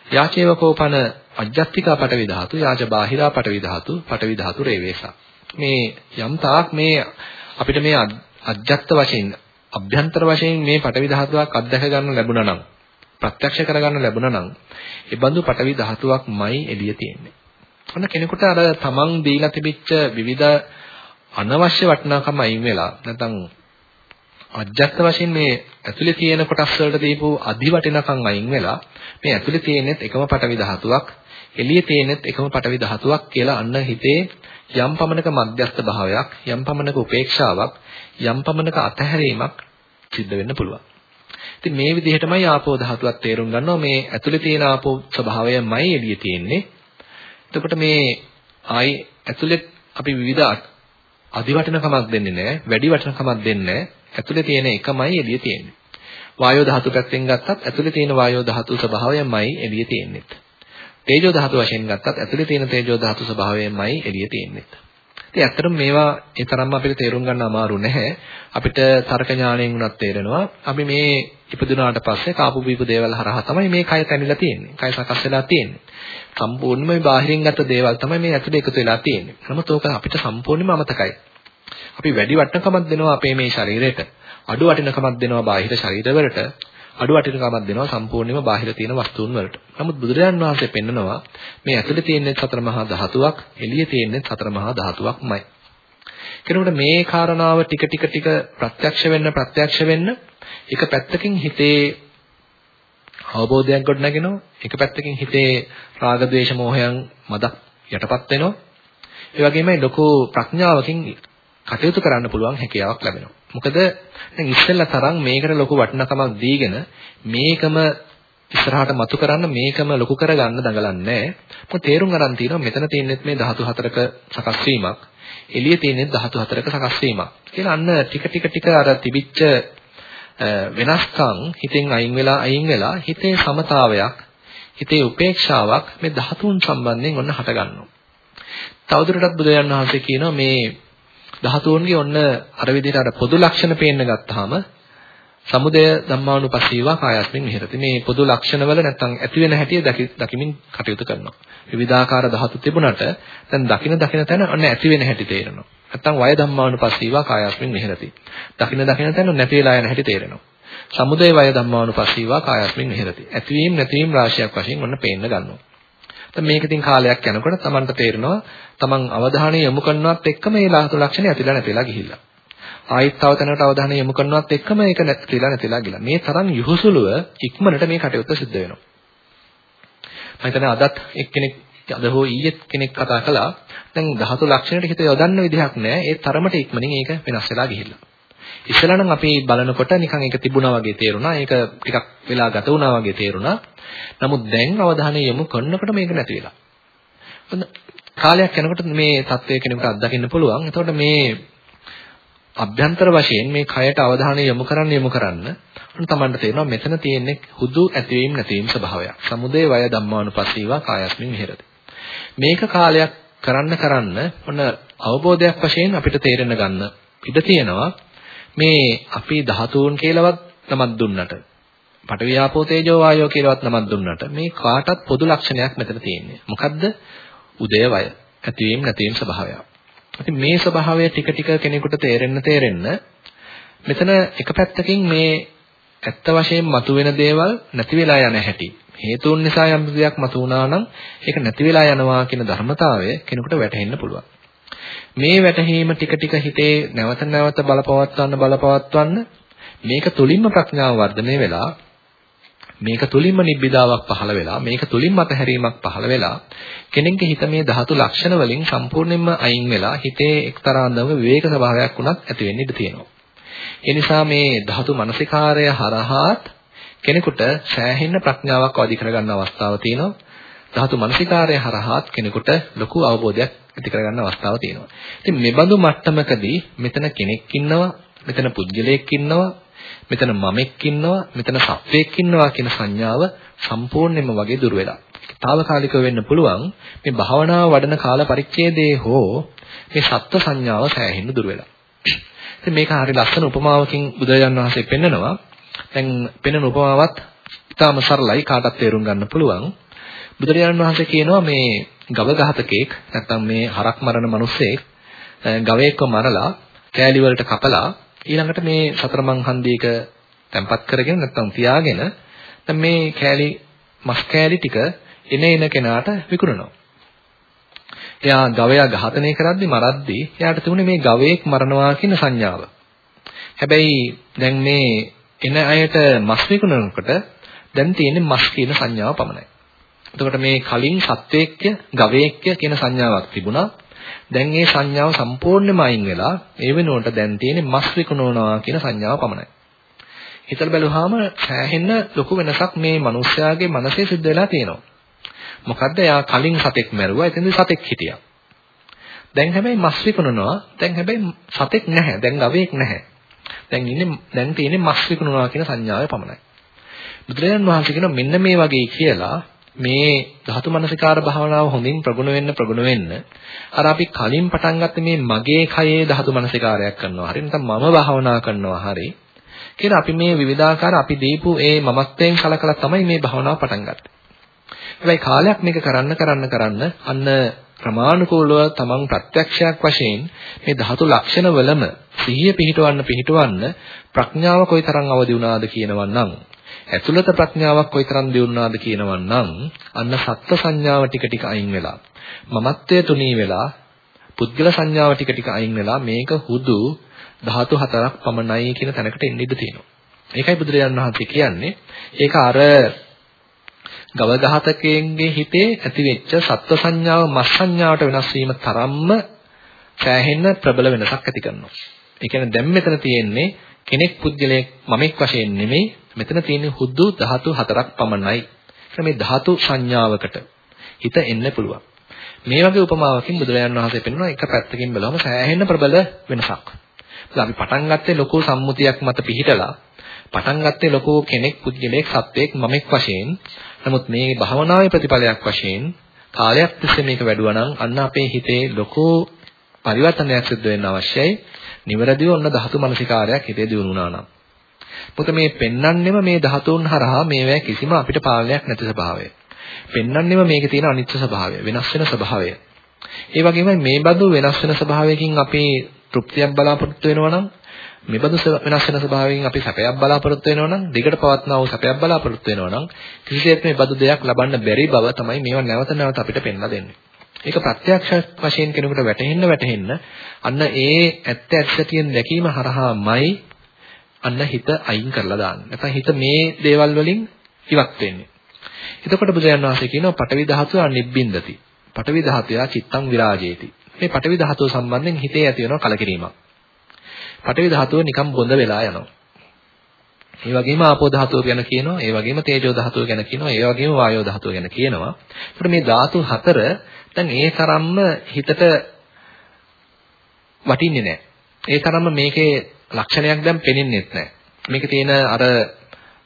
යාචේව කෝපන අජ්ජත්තිකා පටවි ධාතු යාච බාහිරා පටවි ධාතු පටවි ධාතු රේවේසා මේ යම් තාක් මේ අපිට මේ අජ්ජත්ත වශයෙන් අභ්‍යන්තර වශයෙන් මේ පටවි ධාතුවක් අත්දැක ගන්න ලැබුණා නම් ප්‍රත්‍යක්ෂ කරගන්න ලැබුණා නම් ඒ බඳු පටවි ධාතුවක්මයි එළිය තියෙන්නේ. ඔන්න කෙනෙකුට අර තමන් දීලා තිබිච්ච විවිධ අනවශ්‍ය වටිනාකම් අයින් වෙලා නැත්නම් අජ්ජත් වශයෙන් මේ ඇතුලේ තියෙන කොටස් වලට දීපු අධි වටිනකම් අයින් වෙලා මේ ඇතුලේ තියෙනෙත් එකම පටවි ධාතුවක් එළියේ තියෙනෙත් එකම පටවි ධාතුවක් කියලා අන්න හිතේ යම් පමණක මධ්‍යස්ථ භාවයක් යම් පමණක උපේක්ෂාවක් යම් පමණක අතහැරීමක් සිද්ධ වෙන්න පුළුවන්. ඉතින් මේ විදිහටමයි ආපෝ ධාතුවක් තේරුම් ගන්නවා මේ ඇතුලේ තියෙන ආපෝ ස්වභාවයමයි එළියේ තියෙන්නේ. එතකොට මේ ආයි ඇතුලේ අපි විවිධ අධි වටිනකමක් දෙන්නේ නැහැ වැඩි වටිනකමක් දෙන්නේ නැහැ ඇතුලේ තියෙන එකමයි එළියේ තියෙන්නේ. වායෝ ධාතු පැත්තෙන් ගත්තත් ඇතුලේ තියෙන වායෝ ධාතු ස්වභාවයමයි එළියේ තියෙන්නේ. තේජෝ ධාතු වශයෙන් ගත්තත් ඇතුලේ තියෙන තේජෝ ධාතු ස්වභාවයමයි එළියේ තියෙන්නේ. ඉතින් ඇත්තටම මේවා ඒ තරම්ම අපිට තේරුම් ගන්න අමාරු නැහැ. අපිට තර්ක ඥාණයෙන් උනත් තේරෙනවා. අපි මේ ඉපදුනාට පස්සේ කාපු බීපු දේවල් හරහා තමයි මේ කය තැනිලා තියෙන්නේ. කය සකස් වෙලා තියෙන්නේ. සම්පූර්ණයෙන්ම මේ බාහිරින් ගත්ත දේවල් තමයි මේ ඇතුලේ එකතු වෙලා තියෙන්නේ. නමුත් ඕක අපිට සම්පූර්ණයෙන්ම අමතකයි. අපි වැඩි වටිනකමක් දෙනවා අපේ මේ ශරීරයට. අඩු වටිනකමක් දෙනවා බාහිර ශරීරවලට. අඩු වටිනකමක් දෙනවා සම්පූර්ණයෙන්ම බාහිර තියෙන වස්තුන් වලට. නමුත් බුදුරජාන් වහන්සේ පෙන්නනවා මේ ඇතුලේ තියෙන සතර මහා ධාතුවක්, එළියේ තියෙන සතර මහා ධාතුවක්මයි. කෙනෙකුට මේ කාරණාව ටික ටික ටික ප්‍රත්‍යක්ෂ වෙන්න ප්‍රත්‍යක්ෂ වෙන්න එක පැත්තකින් හිතේ අවබෝධයක් ගොඩනගෙනවා. එක පැත්තකින් හිතේ රාග ద్వේෂ මෝහයන් මදක් යටපත් වෙනවා. ඒ වගේමයි ලොකු ප්‍රඥාවකින් කටයුතු කරන්න පුළුවන් හැකියාවක් ලැබෙනවා. මොකද දැන් ඉස්සෙල්ලා තරම් මේකට ලොකු වටිනකමක් දීගෙන මේකම ඉස්සරහට මතු කරන්න මේකම ලොකු කරගන්න දඟලන්නේ නැහැ. මොකද තේරුම් ගන්න තියෙනවා මෙතන තියෙන්නේ මේ ධාතු හතරක සකස් වීමක්. එළියේ තියෙන්නේ ධාතු හතරක සකස් වීමක්. කියලා අන්න ටික ටික ටික අර තිබිච්ච වෙනස්කම් හිතෙන් අයින් වෙලා අයින් වෙලා හිතේ සමතාවයක් හිතේ උපේක්ෂාවක් මේ ධාතුන් සම්බන්ධයෙන් ඔන්න හට ගන්නවා. තවදුරටත් බුදුරජාණන් වහන්සේ කියනවා මේ ධාතුන්ගේ ඔන්න අර විදිහට අර පොදු ලක්ෂණ පේන්න ගත්තාම සමුදය ධම්මානුපස්සීවා කායස්මින් විහෙරති. මේ පොදු ලක්ෂණවල නැත්තම් ඇති වෙන හැටි දකිමින් කටයුතු කරනවා. විවිධාකාර ධාතු තිබුණට දැන් දකින දකින තැන ඔන්න ඇති වෙන හැටි තේරෙනවා. නැත්තම් වය ධම්මානුපස්සීවා කායස්මින් විහෙරති. දකින දකින තැන නැති වෙලා යන හැටි තේරෙනවා. සමුදය වය ධම්මානුපස්සීවා කායස්මින් විහෙරති. ඇතිවීම නැතිවීම රාශියක් වශයෙන් ඔන්න පේන්න ගන්නවා. දැන් මේක ඉතින් කාලයක් යනකොට Tamanට තේරෙනවා Taman අවධානය යොමු කරනවත් එක්කම මේ ධාතු ලක්ෂණ ඇතිලා නැතිලා ගිහිල්ලා. ආයෙත් තව තැනකට අවධානය යොමු කරනවත් එක්කම ඒක නැතිලා නැතිලා ගිලා. මේ තරම් යහුසුලුව ඉක්මනට මේ කටයුත්ත සිද්ධ වෙනවා. මම හිතන්නේ අදත් එක්කෙනෙක් අද හෝ ඊයේ කෙනෙක් කතා කළා. දැන් ධාතු ලක්ෂණයට හිත යොදන්න විදිහක් නැහැ. ඒ තරමට ඉක්මනින් ඒක වෙනස් වෙලා ගිහිල්ලා. ඉස්සෙල්ලා නම් අපි බලනකොට නිකන් ඒක තිබුණා වගේ තේරුණා. ඒක ටිකක් වෙලා ගත වුණා වගේ තේරුණා. නමුත් දැන් අවධානය යොමු කරනකොට මේක නැති වෙලා. කාලයක් යනකොට මේ தත්වය කෙනෙකුට අත්දකින්න පුළුවන්. එතකොට මේ අභ්‍යන්තර වශයෙන් මේ කයට අවධානය යොමු කරන්න යොමු කරන්න ඔන්න තමන්ට තේරෙනවා මෙතන තියෙන්නේ හුදු ඇතිවීම නැතිවීම ස්වභාවයක්. සමුදේ වය ධම්මානුපස්සීවා කායස්මින් විහෙරති. මේක කාලයක් කරන්න කරන්න ඔන්න අවබෝධයක් වශයෙන් අපිට තේරෙන්න ගන්න ඉඩ තියෙනවා මේ අපි ධාතුන් කියලාවත් නමක් දුන්නට පඨවි ආපෝ තේජෝ වායෝ කියලාවත් නමක් දුන්නට මේ කාටත් පොදු ලක්ෂණයක් මෙතන තියෙන්නේ. මොකද්ද? උදය වය. ඇතිවීම නැතිවීම ස්වභාවය. ඉතින් මේ ස්වභාවය ටික ටික කෙනෙකුට තේරෙන්න තේරෙන්න මෙතන එක පැත්තකින් මේ ඇත්ත වශයෙන් මතුවෙන දේවල් නැති වෙලා යන හැටි හේතුන් නිසා යම් දෙයක් මතු වුණා නම් ඒක නැති වෙලා යනවා කියන ධර්මතාවය කෙනෙකුට වැටහෙන්න පුළුවන්. මේ වැටහීම ටික ටික හිතේ නැවත නැවත බලපවත්වන්න බලපවත්වන්න මේක තුලින්ම ප්‍රඥාව වර්ධනය වෙලා මේක තුලින්ම නිබ්බිදාවක් පහළ වෙලා මේක තුලින්ම අතහැරීමක් පහළ වෙලා කෙනෙක්ගේ හිත මේ ධාතු ලක්ෂණ වලින් සම්පූර්ණයෙන්ම අයින් වෙලා හිතේ එක්තරා අන්දම විවේක ස්වභාවයක් උනත් ඇති වෙන්න ඉඩ තියෙනවා. ඒ නිසා මේ ධාතු මනසිකාරය හරහාත් කෙනෙකුට සෑහෙන ප්‍රඥාවක් අවදි කරගන්න අවස්ථාව තියෙනවා. ධාතු මනසිකාරය හරහාත් කෙනෙකුට ලොකු අවබෝධයක් ඇති කරගන්න අවස්ථාව තියෙනවා. ඉතින් මේ බඳු මට්ටමකදී මෙතන කෙනෙක් ඉන්නවා, මෙතන පුජ්‍යලයක් ඉන්නවා, මෙතන මමෙක් ඉන්නවා මෙතන සත්වයක් ඉන්නවා කියන සංඥාව සම්පූර්ණයෙන්ම වගේ දුර වෙලා. తాවකාලිකව වෙන්න පුළුවන් මේ භාවනාව වඩන කාල පරිච්ඡේදයේ හෝ මේ සත්ව සංඥාව සෑහෙන්න දුර වෙලා. ඉතින් මේක හරි ලස්සන උපමාවකින් බුදුරජාණන් වහන්සේ පෙන්නනවා. දැන් පෙන්වන උපමාවත් ඉතාම සරලයි කාටත් තේරුම් ගන්න පුළුවන්. බුදුරජාණන් වහන්සේ කියනවා මේ ගව ඝාතකෙක් නැත්නම් මේ හරක් මරන මිනිස්සෙක් ගවයෙක්ව මරලා කෑලි වලට කපලා ඊළඟට මේ සතර මං හන්දියක තැම්පත් කරගෙන නැත්නම් තියාගෙන දැන් මේ කෑලි මස් කෑලි ටික එන එන කෙනාට විකුණනවා. එයා ගවයා ඝාතනය කරද්දි මරද්දි එයාට තිබුණේ මේ ගවයෙක් මරනවා කියන සංඥාව. හැබැයි දැන් මේ එන අයට මස් විකුණනකොට දැන් තියෙන්නේ මස් කියන සංඥාව පමණයි. එතකොට මේ කලින් සත්වයේක්ය ගවයෙක්ය කියන සංඥාවක් තිබුණා. දැන් මේ සංඥාව සම්පූර්ණයෙන්ම අයින් වෙලා ඒ වෙනුවට දැන් තියෙන්නේ මස් විකුණනවා කියන සංඥාව පමණයි. හිතලා බැලුවාම සෑහෙන්න ලොකු වෙනසක් මේ මිනිස්යාගේ මනසේ සිද්ධ වෙලා තියෙනවා. මොකද්ද? එයා කලින් සතෙක් මැරුවා. එතනදි සතෙක් හිටියා. දැන් හැබැයි මස් විකුණනවා. දැන් හැබැයි සතෙක් නැහැ. දැන් ගවයෙක් නැහැ. දැන් ඉන්නේ දැන් තියෙන්නේ මස් විකුණනවා කියන සංඥාවේ පමණයි. බුදුරජාණන් වහන්සේ කියනවා මෙන්න මේ වගේ කියලා මේ ධාතු මනසිකාර භාවනාව හොඳින් ප්‍රගුණ වෙන්න ප්‍රගුණ වෙන්න අර අපි කලින් පටන් ගත්ත මේ මගේ කයේ ධාතු මනසිකාරයක් කරනවා හරි නැත්නම් මම භාවනා කරනවා හරි කියලා අපි මේ විවිධාකාර අපි දීපු ඒ මමත්වයෙන් කලකලා තමයි මේ භාවනාව පටන් ගත්තේ. හැබැයි කාලයක් මේක කරන්න කරන්න කරන්න අන්න ප්‍රමාණිකෝලව තමන් ප්‍රත්‍යක්ෂයක් වශයෙන් මේ ධාතු ලක්ෂණ වලම සිහිය පිහිටවන්න පිහිටවන්න ප්‍රඥාව කොයිතරම් අවදි වුණාද කියනවා නම් ඇතුළත ප්‍රඥාවක් කොයිතරම් දියුණුවාද කියනවා නම් අන්න සත්ත්ව සංඥාව ටික ටික අයින් වෙලා මමත්වයේ තුනී වෙලා පුද්ගල සංඥාව ටික ටික අයින් වෙලා මේක හුදු ධාතු හතරක් පමණයි කියන තැනකට එන්න ඉඩ තියෙනවා. ඒකයි බුදුරජාණන් වහන්සේ කියන්නේ. ඒක අර ගව ඝාතකයන්ගේ හිතේ ඇතිවෙච්ච සත්ත්ව සංඥාව මස් සංඥාවට වෙනස් වීම තරම්ම සෑහෙන ප්‍රබල වෙනසක් ඇති කරනවා. ඒ කියන්නේ දැන් මෙතන තියෙන්නේ කෙනෙක් පුද්ගලයෙක් මමෙක් වශයෙන් නෙමෙයි මෙතන තියෙන හුදු ධාතු හතරක් පමණයි. මේ ධාතු සංඥාවකට හිත එන්න පුළුවන්. මේ වගේ උපමාවකින් බුදුරජාන් වහන්සේ පෙන්වනවා එක පැත්තකින් බලවම සෑහෙන ප්‍රබල වෙනසක්. අපි පටන් ගත්තේ ලොකු සම්මුතියක් මත පිහිටලා පටන් ගත්තේ ලොකු කෙනෙක් පුද්ගලයෙක් සත්වයක් මමෙක් වශයෙන්. නමුත් මේ භාවනාවේ ප්‍රතිඵලයක් වශයෙන් කාලයක් තිස්සේ මේක වැඩුවා නම් අන්න අපේ හිතේ ලොකු පරිවර්තනයක් සිද්ධ වෙන්න අවශ්‍යයි. නිවැරදිව ඔන්න ධාතු මනසිකාරයක් හිතේ දිනු වුණා නම්. මොකද මේ පෙන්වන්නෙම මේ ධාතුන් හරහා මේවැ කිසිම අපිට පාලනයක් නැති ස්වභාවය. පෙන්වන්නෙම මේකේ තියෙන අනිත්‍ය ස්වභාවය, වෙනස් වෙන ස්වභාවය. ඒ වගේම මේ බඳු වෙනස් වෙන ස්වභාවයකින් අපි තෘප්තියක් බලාපොරොත්තු වෙනවා නම් මේ බඳු වෙනස් වෙන ස්වභාවයෙන් අපි සැපයක් බලාපොරොත්තු වෙනවා නම් දිගට පවත්නා වූ සැපයක් බලාපොරොත්තු වෙනවා නම් කිසිසේත් මේ බඳු දෙයක් ලබන්න බැරි බව තමයි මේවා නැවත නැවත අපිට පෙන්ලා දෙන්නේ. ඒක ප්‍රත්‍යක්ෂ වශයෙන් කෙනෙකුට වැටහෙන්න වැටහෙන්න අන්න ඒ ඇත්ත ඇත්තටියෙන් දැකීම හරහාමයි අන්න හිත අයින් කරලා දාන්නේ. නැත්නම් හිත මේ දේවල් වලින් ඉවත් වෙන්නේ. එතකොට බුදුන් වහන්සේ කියනවා පටවි ධාතුව නිබ්බින්දති. පටවි ධාතුව චිත්තං විරාජේති. මේ පටවි ධාතුව සම්බන්ධයෙන් හිතේ ඇති වෙන කලකිරීමක්. පටවි ධාතුව නිකම් බොඳ වෙලා යනවා. ඒ වගේම ආපෝ ධාතුව ගැන කියනවා, ඒ වගේම තේජෝ ධාතුව ගැන කියනවා, ඒ වගේම වායෝ ධාතුව ගැන කියනවා. ඒකට මේ ධාතු හතර දැන් ඒ තරම්ම හිතට වටින්නේ නැහැ. ඒ තරම්ම මේකේ ලක්ෂණයක් දැන් පෙනෙන්නේත් නැහැ. මේකේ තියෙන අර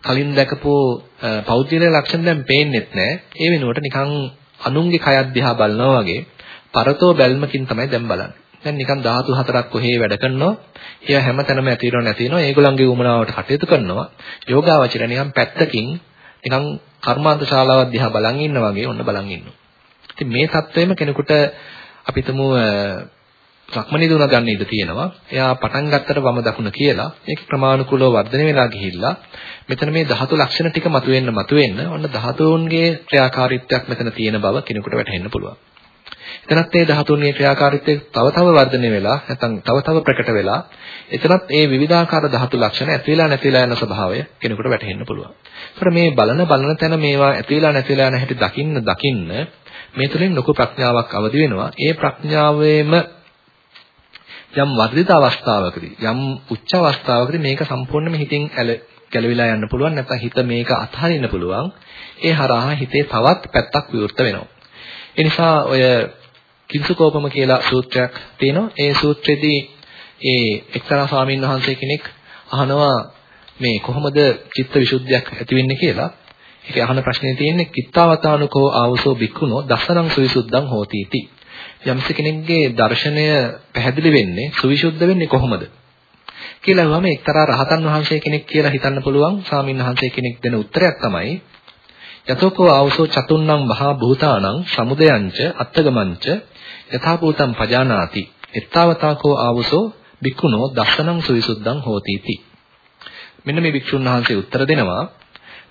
කලින් දැකපු පෞද්ගලික ලක්ෂණ දැන් පේන්නෙත් නැහැ. ඒ වෙනුවට නිකන් අනුන්ගේ කයක් දිහා බලනවා වගේ පරතෝ බැල්මකින් තමයි දැන් බලන්නේ. දැන් නිකන් ධාතු හතරක් කොහේ වැඩ කරනවා. ඒවා හැමතැනම ඇතිරව නැතිනවා. ඒගොල්ලන්ගේ උමනාවට කටයුතු කරනවා. යෝගාවචර නිකන් පැත්තකින් නිකන් කර්මාන්ත ශාලාවක් දිහා බලන් ඉන්නා වගේ ඔන්න බලන් ඉන්නවා. ඉතින් මේ தත්වෙම කෙනෙකුට අපි තුමු සක්මණේ දුන ගන්න ඉඩ තියෙනවා. එයා පටන් ගත්තට වම දකුණ කියලා ඒක ක්‍රමානුකූලව වර්ධනය වෙලා ගිහිල්ලා මෙතන මේ ධාතු ලක්ෂණ ටික මතුවෙන්න මතුවෙන්න ඔන්න ධාතුන්ගේ ක්‍රියාකාරීත්වයක් මෙතන තියෙන බව කෙනෙකුට වැටහෙන්න පුළුවන්. එතනත් මේ ධාතුන්ගේ ක්‍රියාකාරීත්වය තව තව වර්ධනය වෙලා නැත්නම් තව තව ප්‍රකට වෙලා එතනත් මේ විවිධාකාර ධාතු ලක්ෂණ ඇති වෙලා නැති වෙලා යන ස්වභාවය කෙනෙකුට වැටහෙන්න පුළුවන්. ඒතර මේ බලන බලන තැන මේවා ඇති වෙලා නැති වෙලා යන හැටි දකින්න දකින්න මේ තුළින් ලොකු ප්‍රඥාවක් අවදි වෙනවා. ඒ ප්‍රඥාවේම යම් වර්ධිත අවස්ථාවකදී යම් උච්ච අවස්ථාවකදී මේක සම්පූර්ණයෙන්ම හිතින් ගැලවිලා යන්න පුළුවන්. නැත්නම් හිත මේක අත්හරින්න පුළුවන්. ඒ හරහා හිතේ තවත් පැත්තක් විවෘත වෙනවා. ඒ නිසා ඔය කිංසුකෝපම කියලා සූත්‍රයක් තියෙනවා. ඒ සූත්‍රෙදී ඒ එක්තරා ස්වාමීන් වහන්සේ කෙනෙක් අහනවා මේ කොහොමද චිත්ත විසුද්ධියක් ඇති වෙන්නේ කියලා? ඒකේ අහන ප්‍රශ්නේ තියෙන්නේ කිත්තාවතානුකෝ ආවසෝ බික්කුණෝ දසනං සවිසුද්ධං හෝති इति යම්ස කෙනෙක්ගේ දර්ශනය පැහැදිලි වෙන්නේ සවිසුද්ධ වෙන්නේ කොහොමද කියලා වහම එක්තරා රහතන් වහන්සේ කෙනෙක් කියලා හිතන්න පුළුවන් ස්වාමීන් වහන්සේ කෙනෙක් දෙන උත්තරයක් තමයි යතෝකෝ ආවසෝ චතුන්නම් මහා භූතානං සමුදයංච අත්තගමංච යථාභූතං පජානාති එත්තාවතාකෝ ආවසෝ බික්කුණෝ දස්සනං සවිසුද්ධං හෝති इति මෙන්න මේ භික්ෂුන් වහන්සේ උත්තර දෙනවා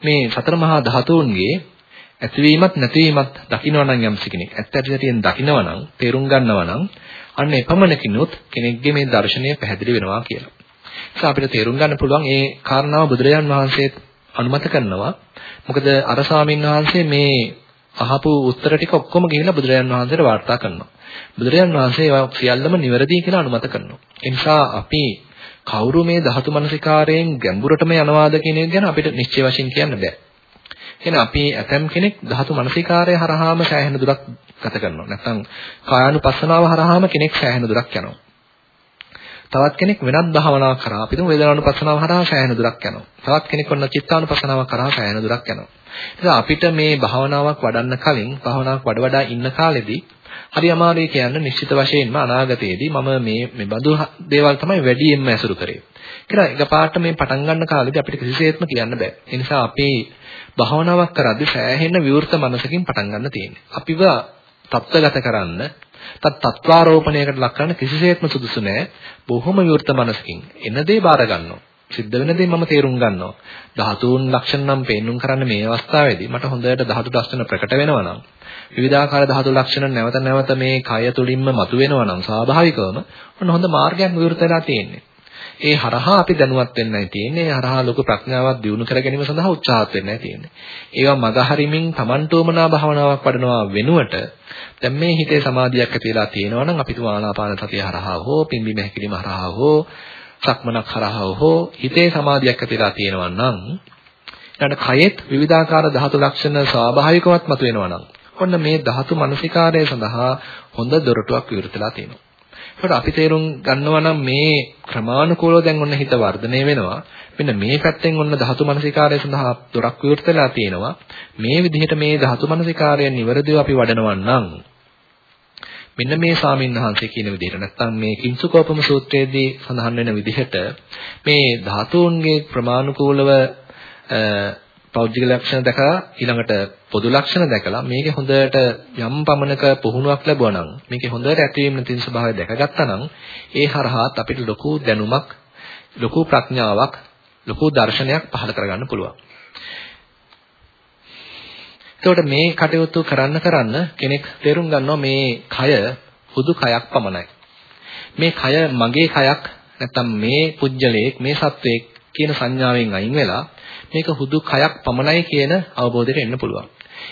මේ සතර මහා ධාතුන්ගේ ඇතිවීමත් නැතිවීමත් දකිනවා නම් යම් කෙනෙක් ඇත්ත ඇත්තටියෙන් දකිනවා නම් තේරුම් ගන්නවා නම් අන්න එපමණකිනුත් කෙනෙක්ගේ මේ දර්ශනය පැහැදිලි වෙනවා කියලා. ඒක අපිට තේරුම් ගන්න පුළුවන් ඒ කාරණාව බුදුරජාන් වහන්සේ අනුමත කරනවා. මොකද අර ස්වාමීන් වහන්සේ මේ අහපු උත්තර ටික ඔක්කොම ගිහිල්ලා බුදුරජාන් වහන්සේට වාර්තා කරනවා. බුදුරජාන් වහන්සේ ඒවා සියල්ලම නිවැරදි කියලා අනුමත කරනවා. ඒ නිසා අපි කවුරු මේ ධාතු මනසිකාරයෙන් ගැඹුරටම යනවාද කියන එක ගැන අපිට නිශ්චය වශයෙන් කියන්න බෑ. එහෙනම් අපි ඇතම් කෙනෙක් ධාතු මනසිකාරය හරහාම සෑහෙන දුරක් ගත කරනවා. නැත්නම් කායානුපස්සනාව හරහාම කෙනෙක් සෑහෙන දුරක් යනවා. තවත් කෙනෙක් වෙනත් භාවනාවක් කරා අපි තුමු වේදනානුපස්සනාව හරහා සෑහෙන දුරක් යනවා. තවත් කෙනෙක් ඔන්න චිත්තානුපස්සනාව කරා සෑහෙන දුරක් යනවා. ඉතින් අපිට මේ භාවනාවක් වඩන්න කලින් භාවනාවක් වඩ වඩා ඉන්න කාලෙදී හරි අමාරුයි කියන්න නිශ්චිත වශයෙන්ම අනාගතයේදී මම මේ මේ බඳු දේවල් තමයි වැඩියෙන්ම ඇසුරු කරේ. කියලා එකපාරට මේ පටන් ගන්න කාලෙදී අපිට කිසිසේත්ම කියන්න බෑ. ඒ නිසා අපි භාවනාවක් කරද්දී සෑහෙන විවෘත මනසකින් පටන් ගන්න තියෙන්නේ. අපිව තත්ත්වගත කරන්න තත් තත්වාරෝපණයකට ලක් කරන්න කිසිසේත්ම සුදුසු නෑ. බොහොම විවෘත මනසකින් එන දේ බාර ගන්නවා. සිද්ධ වෙන දේ මම තේරුම් ගන්නවා. ධාතුන් ලක්ෂණ නම් පෙන්눔 කරන්න මේ අවස්ථාවේදී මට හොඳට ධාතු ලක්ෂණ ප්‍රකට වෙනවා නම් විවිධාකාර ධාතු ලක්ෂණ නැවත නැවත මේ කය තුලින්ම මතුවෙනවා නම් ස්වාභාවිකවම ඔන්න හොඳ මාර්ගයක් විවෘත වෙලා තියෙන්නේ. ඒ හරහා අපි දැනුවත් වෙන්නයි තියෙන්නේ. ඒ හරහා ලොකු ප්‍රඥාවක් දියුණු කර ගැනීම සඳහා උත්සාහත් වෙන්නයි තියෙන්නේ. ඒවා මගහරිමින් Tamantoomනා භාවනාවක් වඩනවා වෙනුවට දැන් මේ හිතේ සමාධියක් ඇති වෙලා තියෙනවා නම් අපි තුමානාපාන සතිය හරහා හෝ පිම්බීම හැකිලිම හරහා හෝ සක්මනක් හරහා හෝ හිතේ සමාධියක් ඇතිලා තියෙනවා නම් ඊළඟ කයෙත් විවිධාකාර ධාතු ලක්ෂණ ස්වාභාවිකවත් මතුවෙනවා නම් ඔන්න මේ ධාතු මනසිකාරය සඳහා හොඳ දොරටුවක් විවෘතලා තියෙනවා. ඒකට අපි තේරුම් ගන්නවා නම් මේ ක්‍රමානුකූලව දැන් ඔන්න හිත වර්ධනය වෙනවා. මෙන්න මේ පැත්තෙන් ඔන්න ධාතු මනසිකාරය සඳහා දොරක් විවෘතලා තියෙනවා. මේ විදිහට මේ ධාතු මනසිකාරය නිවැරදිව අපි වඩනවා නම් මෙන්න මේ සාමින් වහන්සේ කියන විදිහට නැත්නම් මේ කිංසුකෝපම සූත්‍රයේදී සඳහන් වෙන විදිහට මේ ධාතුන්ගේ ප්‍රමාණිකූලව පෞද්ගලික ලක්ෂණ දැකලා ඊළඟට පොදු ලක්ෂණ දැකලා මේකේ හොඳට යම් පමණක පුහුණුවක් ලැබුවා නම් මේකේ හොඳට ඇතිවීම නැතිවීම ස්වභාවය දැකගත්තා නම් ඒ හරහාත් අපිට ලොකු දැනුමක් ලොකු ප්‍රඥාවක් ලොකු දර්ශනයක් පහළ කරගන්න පුළුවන්. එතකොට මේ කටයුතු කරන්න කරන්න කෙනෙක් තේරුම් ගන්නවා මේ කය හුදු කයක් පමණයි. මේ කය මගේ කයක් නැත්තම් මේ පුජ්‍යලයක් මේ සත්වයක් කියන සංඥාවෙන් අයින් වෙලා මේක හුදු කයක් පමණයි කියන අවබෝධයට එන්න පුළුවන්.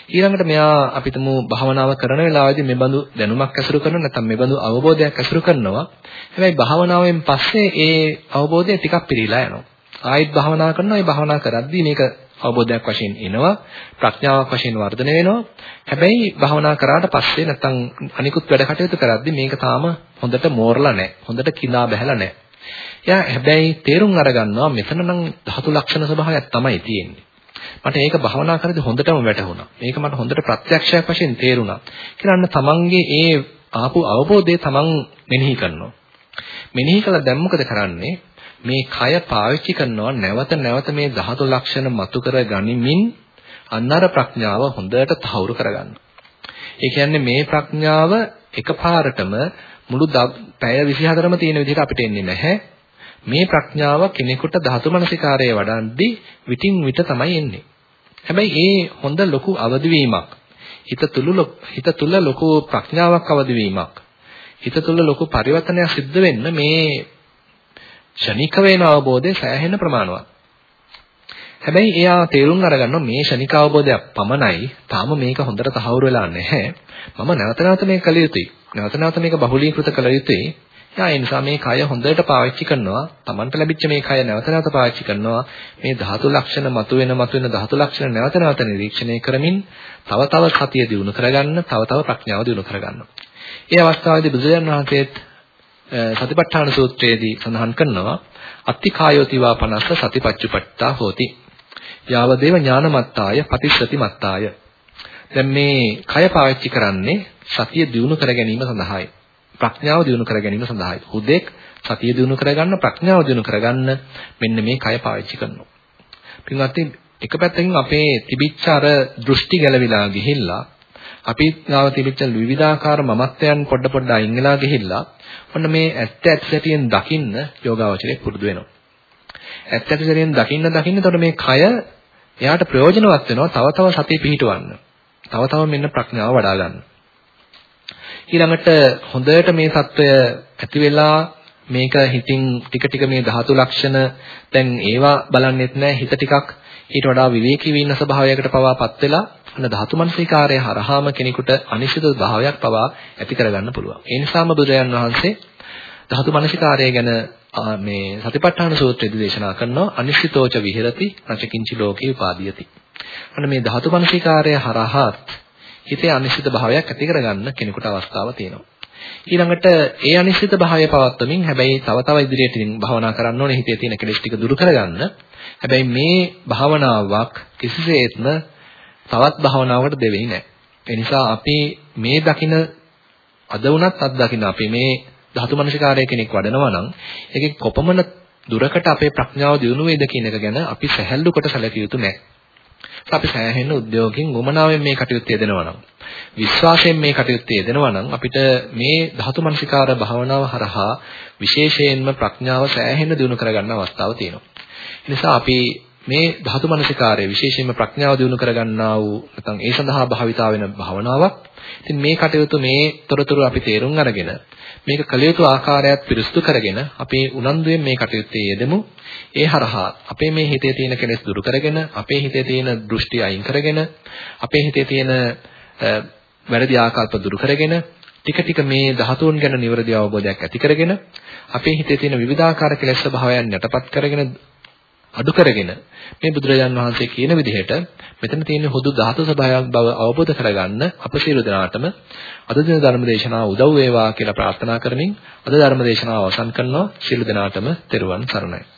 ඊළඟට මෙයා අපිටම භාවනාව කරන වෙලාවේදී මේ බඳු දැනුමක් ඇසුරු කරන නැත්නම් මේ බඳු අවබෝධයක් ඇසුරු කරනවා. හැබැයි භාවනාවෙන් පස්සේ ඒ අවබෝධය ටිකක් පිරීලා යනවා. ආයෙත් භාවනා කරනවා. ඒ භාවනා කරද්දී මේක අවබෝධයක් වශයෙන් එනවා ප්‍රඥාවක් වශයෙන් වර්ධනය වෙනවා හැබැයි භාවනා කරාට පස්සේ නැත්නම් අනිකුත් වැඩ කටයුතු කරද්දී මේක තාම හොඳට මෝරලා නැහැ හොඳට කිඳා බහැලා නැහැ එයා හැබැයි තේරුම් අරගන්නවා මෙතන නම් ධාතු ලක්ෂණ ස්වභාවයක් තමයි තියෙන්නේ. මට ඒක භාවනා කරද්දී හොඳටම වැටහුණා. මේක මට හොඳට ප්‍රත්‍යක්ෂයක් වශයෙන් තේරුණා. කියලා අන්න තමන්ගේ ඒ ආපු අවබෝධය තමන් මෙනෙහි කරනවා. මෙනෙහි කළා දැන් මොකද කරන්නේ? මේ කය පාවිච්චි කරනවා නැවත නැවත මේ ධාතු ලක්ෂණ මතු කර ගනිමින් අන්නර ප්‍රඥාව හොඳට තහවුරු කරගන්න. ඒ කියන්නේ මේ ප්‍රඥාව එකපාරටම මුළු පැය 24ම තියෙන විදිහට අපිට එන්නේ නැහැ. මේ ප්‍රඥාව කෙනෙකුට ධාතු මනසිකාරයේ වඩන්දී විтин විට තමයි එන්නේ. හැබැයි ඒ හොඳ ලොකු අවදිවීමක්. හිත තුල හිත තුල ලොකු ප්‍රඥාවක් අවදිවීමක්. හිත තුල ලොකු පරිවර්තනයක් සිද්ධ වෙන්න මේ ෂණික වෙන අවබෝධය සෑහෙන ප්‍රමාණවත්. හැබැයි එයා තේරුම් අරගන්නවා මේ ෂණික අවබෝධයක් පමණයි තාම මේක හොඳට තහවුරු වෙලා නැහැ. මම නැවත නැවත මේක කළ යුතුයි. නැවත නැවත මේක බහුලීකృత කළ යුතුයි. එයා ඒ නිසා මේ කය හොඳට පාවිච්චි කරනවා. Tamanට ලැබිච්ච මේ කය නැවත නැවත පාවිච්චි කරනවා. මේ ධාතු ලක්ෂණ මතුවෙන මතුවෙන ධාතු ලක්ෂණ නැවත නැවත නිරීක්ෂණය කරමින් තව තව සතිය දිනු කරගන්න, තව තව ප්‍රඥාව දිනු කරගන්න. ඒ අවස්ථාවේදී බුදුරජාණන් වහන්සේත් සතිපට්ඨාන සූත්‍රයේදී සඳහන් කරනවා අත්තිකායෝතිවා 50 සතිපච්චුපට්ඨා හෝති. යාවදේව ඥානමත්තාය පටිච්චති මත්තාය. දැන් මේ කය පාවිච්චි කරන්නේ සතිය දියුණු කර ගැනීම සඳහායි. ප්‍රඥාව දියුණු කර ගැනීම සඳහායි. හුදෙක් සතිය දියුණු කරගන්න ප්‍රඥාව දියුණු කරගන්න මෙන්න මේ කය පාවිච්චි කරනවා. පින්වත්නි එක පැත්තකින් අපේ තිබිච්ච අර දෘෂ්ටි ගැලවිලා ගිහිල්ලා අපි ගාව තිබිච්ච විවිධාකාර මමත්වයන් පොඩ පොඩ අයින් වෙලා ගිහිල්ලා ඔන්න මේ ඇත්ත ඇත්ත සැටියෙන් දකින්න යෝගාවචරයේ පුරුදු වෙනවා. ඇත්ත ඇත්ත සැටියෙන් දකින්න දකින්න එතකොට මේ කය එයාට ප්‍රයෝජනවත් වෙනවා තව තව සතිය පිහිටවන්න. තව තව මෙන්න ප්‍රඥාව වඩා ගන්න. ඊළඟට හොඳට මේ සත්වය ඇති වෙලා මේක හිතින් ටික ටික මේ ධාතු ලක්ෂණ දැන් ඒවා බලන්නෙත් නැහැ හිත ටිකක් ඊට වඩා විවේකී වීන ස්වභාවයකට පවාපත් වෙලා අන්න ධාතු මනසිකාරය හරහාම කෙනෙකුට අනිශ්චිත භාවයක් පවා ඇති කරගන්න පුළුවන්. ඒ නිසාම බුදුරජාන් වහන්සේ ධාතු මනසිකාරය ගැන මේ සතිපට්ඨාන සූත්‍රයේදී දේශනා කරනවා අනිශ්චිතෝච විහෙරති රචකින්චි ලෝකේ උපාදීයති. අන්න මේ ධාතු මනසිකාරය හරහාත් හිතේ අනිශ්චිත භාවයක් ඇති කරගන්න කෙනෙකුට අවස්ථාව තියෙනවා. ඊළඟට ඒ අනිශ්චිත භාවය පවත්වමින් හැබැයි තව තව ඉදිරියට භාවනා කරන්න ඕනේ හිතේ තියෙන කෙලෙස් ටික දුරු කරගන්න. හැබැයි මේ භාවනාවක් කිසිසේත්ම තවත් භාවනාවකට දෙවෙන්නේ නැහැ. ඒ නිසා අපි මේ දකින අද වුණත් අත් දකින අපි මේ ධාතු මනසිකාරය කෙනෙක් වඩනවා නම් ඒකේ කොපමණ දුරකට අපේ ප්‍රඥාව දියුණු වේද කියන එක ගැන අපි සැහැල්ලු කොට සැලකිය යුතු නැහැ. අපි සෑහෙන උද්‍යෝගකින් ගමනාවෙන් මේ කටයුත්ත යෙදෙනවා නම් විශ්වාසයෙන් මේ කටයුත්ත යෙදෙනවා නම් අපිට මේ ධාතු මනසිකාර භාවනාව හරහා විශේෂයෙන්ම ප්‍රඥාව සෑහෙන දියුණු කරගන්න අවස්ථාව තියෙනවා. ඒ නිසා අපි මේ ධාතු මනසිකාරය විශේෂයෙන්ම ප්‍රඥාව දියුණු කරගන්නා වූ නැත්නම් ඒ සඳහා භාවිතා වෙන භාවනාවක්. ඉතින් මේ කටයුතු මේ තොරතුරු අපි තේරුම් අරගෙන මේක කළ යුතු ආකාරයත් පිරිසුදු කරගෙන අපේ උනන්දුවෙන් මේ කටයුත්තේ යෙදෙමු. ඒ හරහා අපේ මේ හිතේ තියෙන කෙලෙස් දුරු කරගෙන, අපේ හිතේ තියෙන දෘෂ්ටි අයින් කරගෙන, අපේ හිතේ තියෙන වැරදි ආකල්ප දුරු කරගෙන ටික ටික මේ ධාතුන් ගැන නිවැරදි අවබෝධයක් ඇති කරගෙන අපේ හිතේ තියෙන විවිධාකාර කෙලෙස් ස්වභාවයන් යටපත් කරගෙන අඩු කරගෙන මේ බුදුරජාන් වහන්සේ කියන විදිහට මෙතන තියෙන හුදු ධාතු ස්වභාවයක් බව අවබෝධ කරගන්න අප සියලු දෙනාටම අද දින ධර්ම දේශනාව උදව් වේවා කියලා ප්‍රාර්ථනා කරමින් අද ධර්ම දේශනාව අවසන් කරනවා. සියලු දෙනාටම තෙරුවන් සරණයි.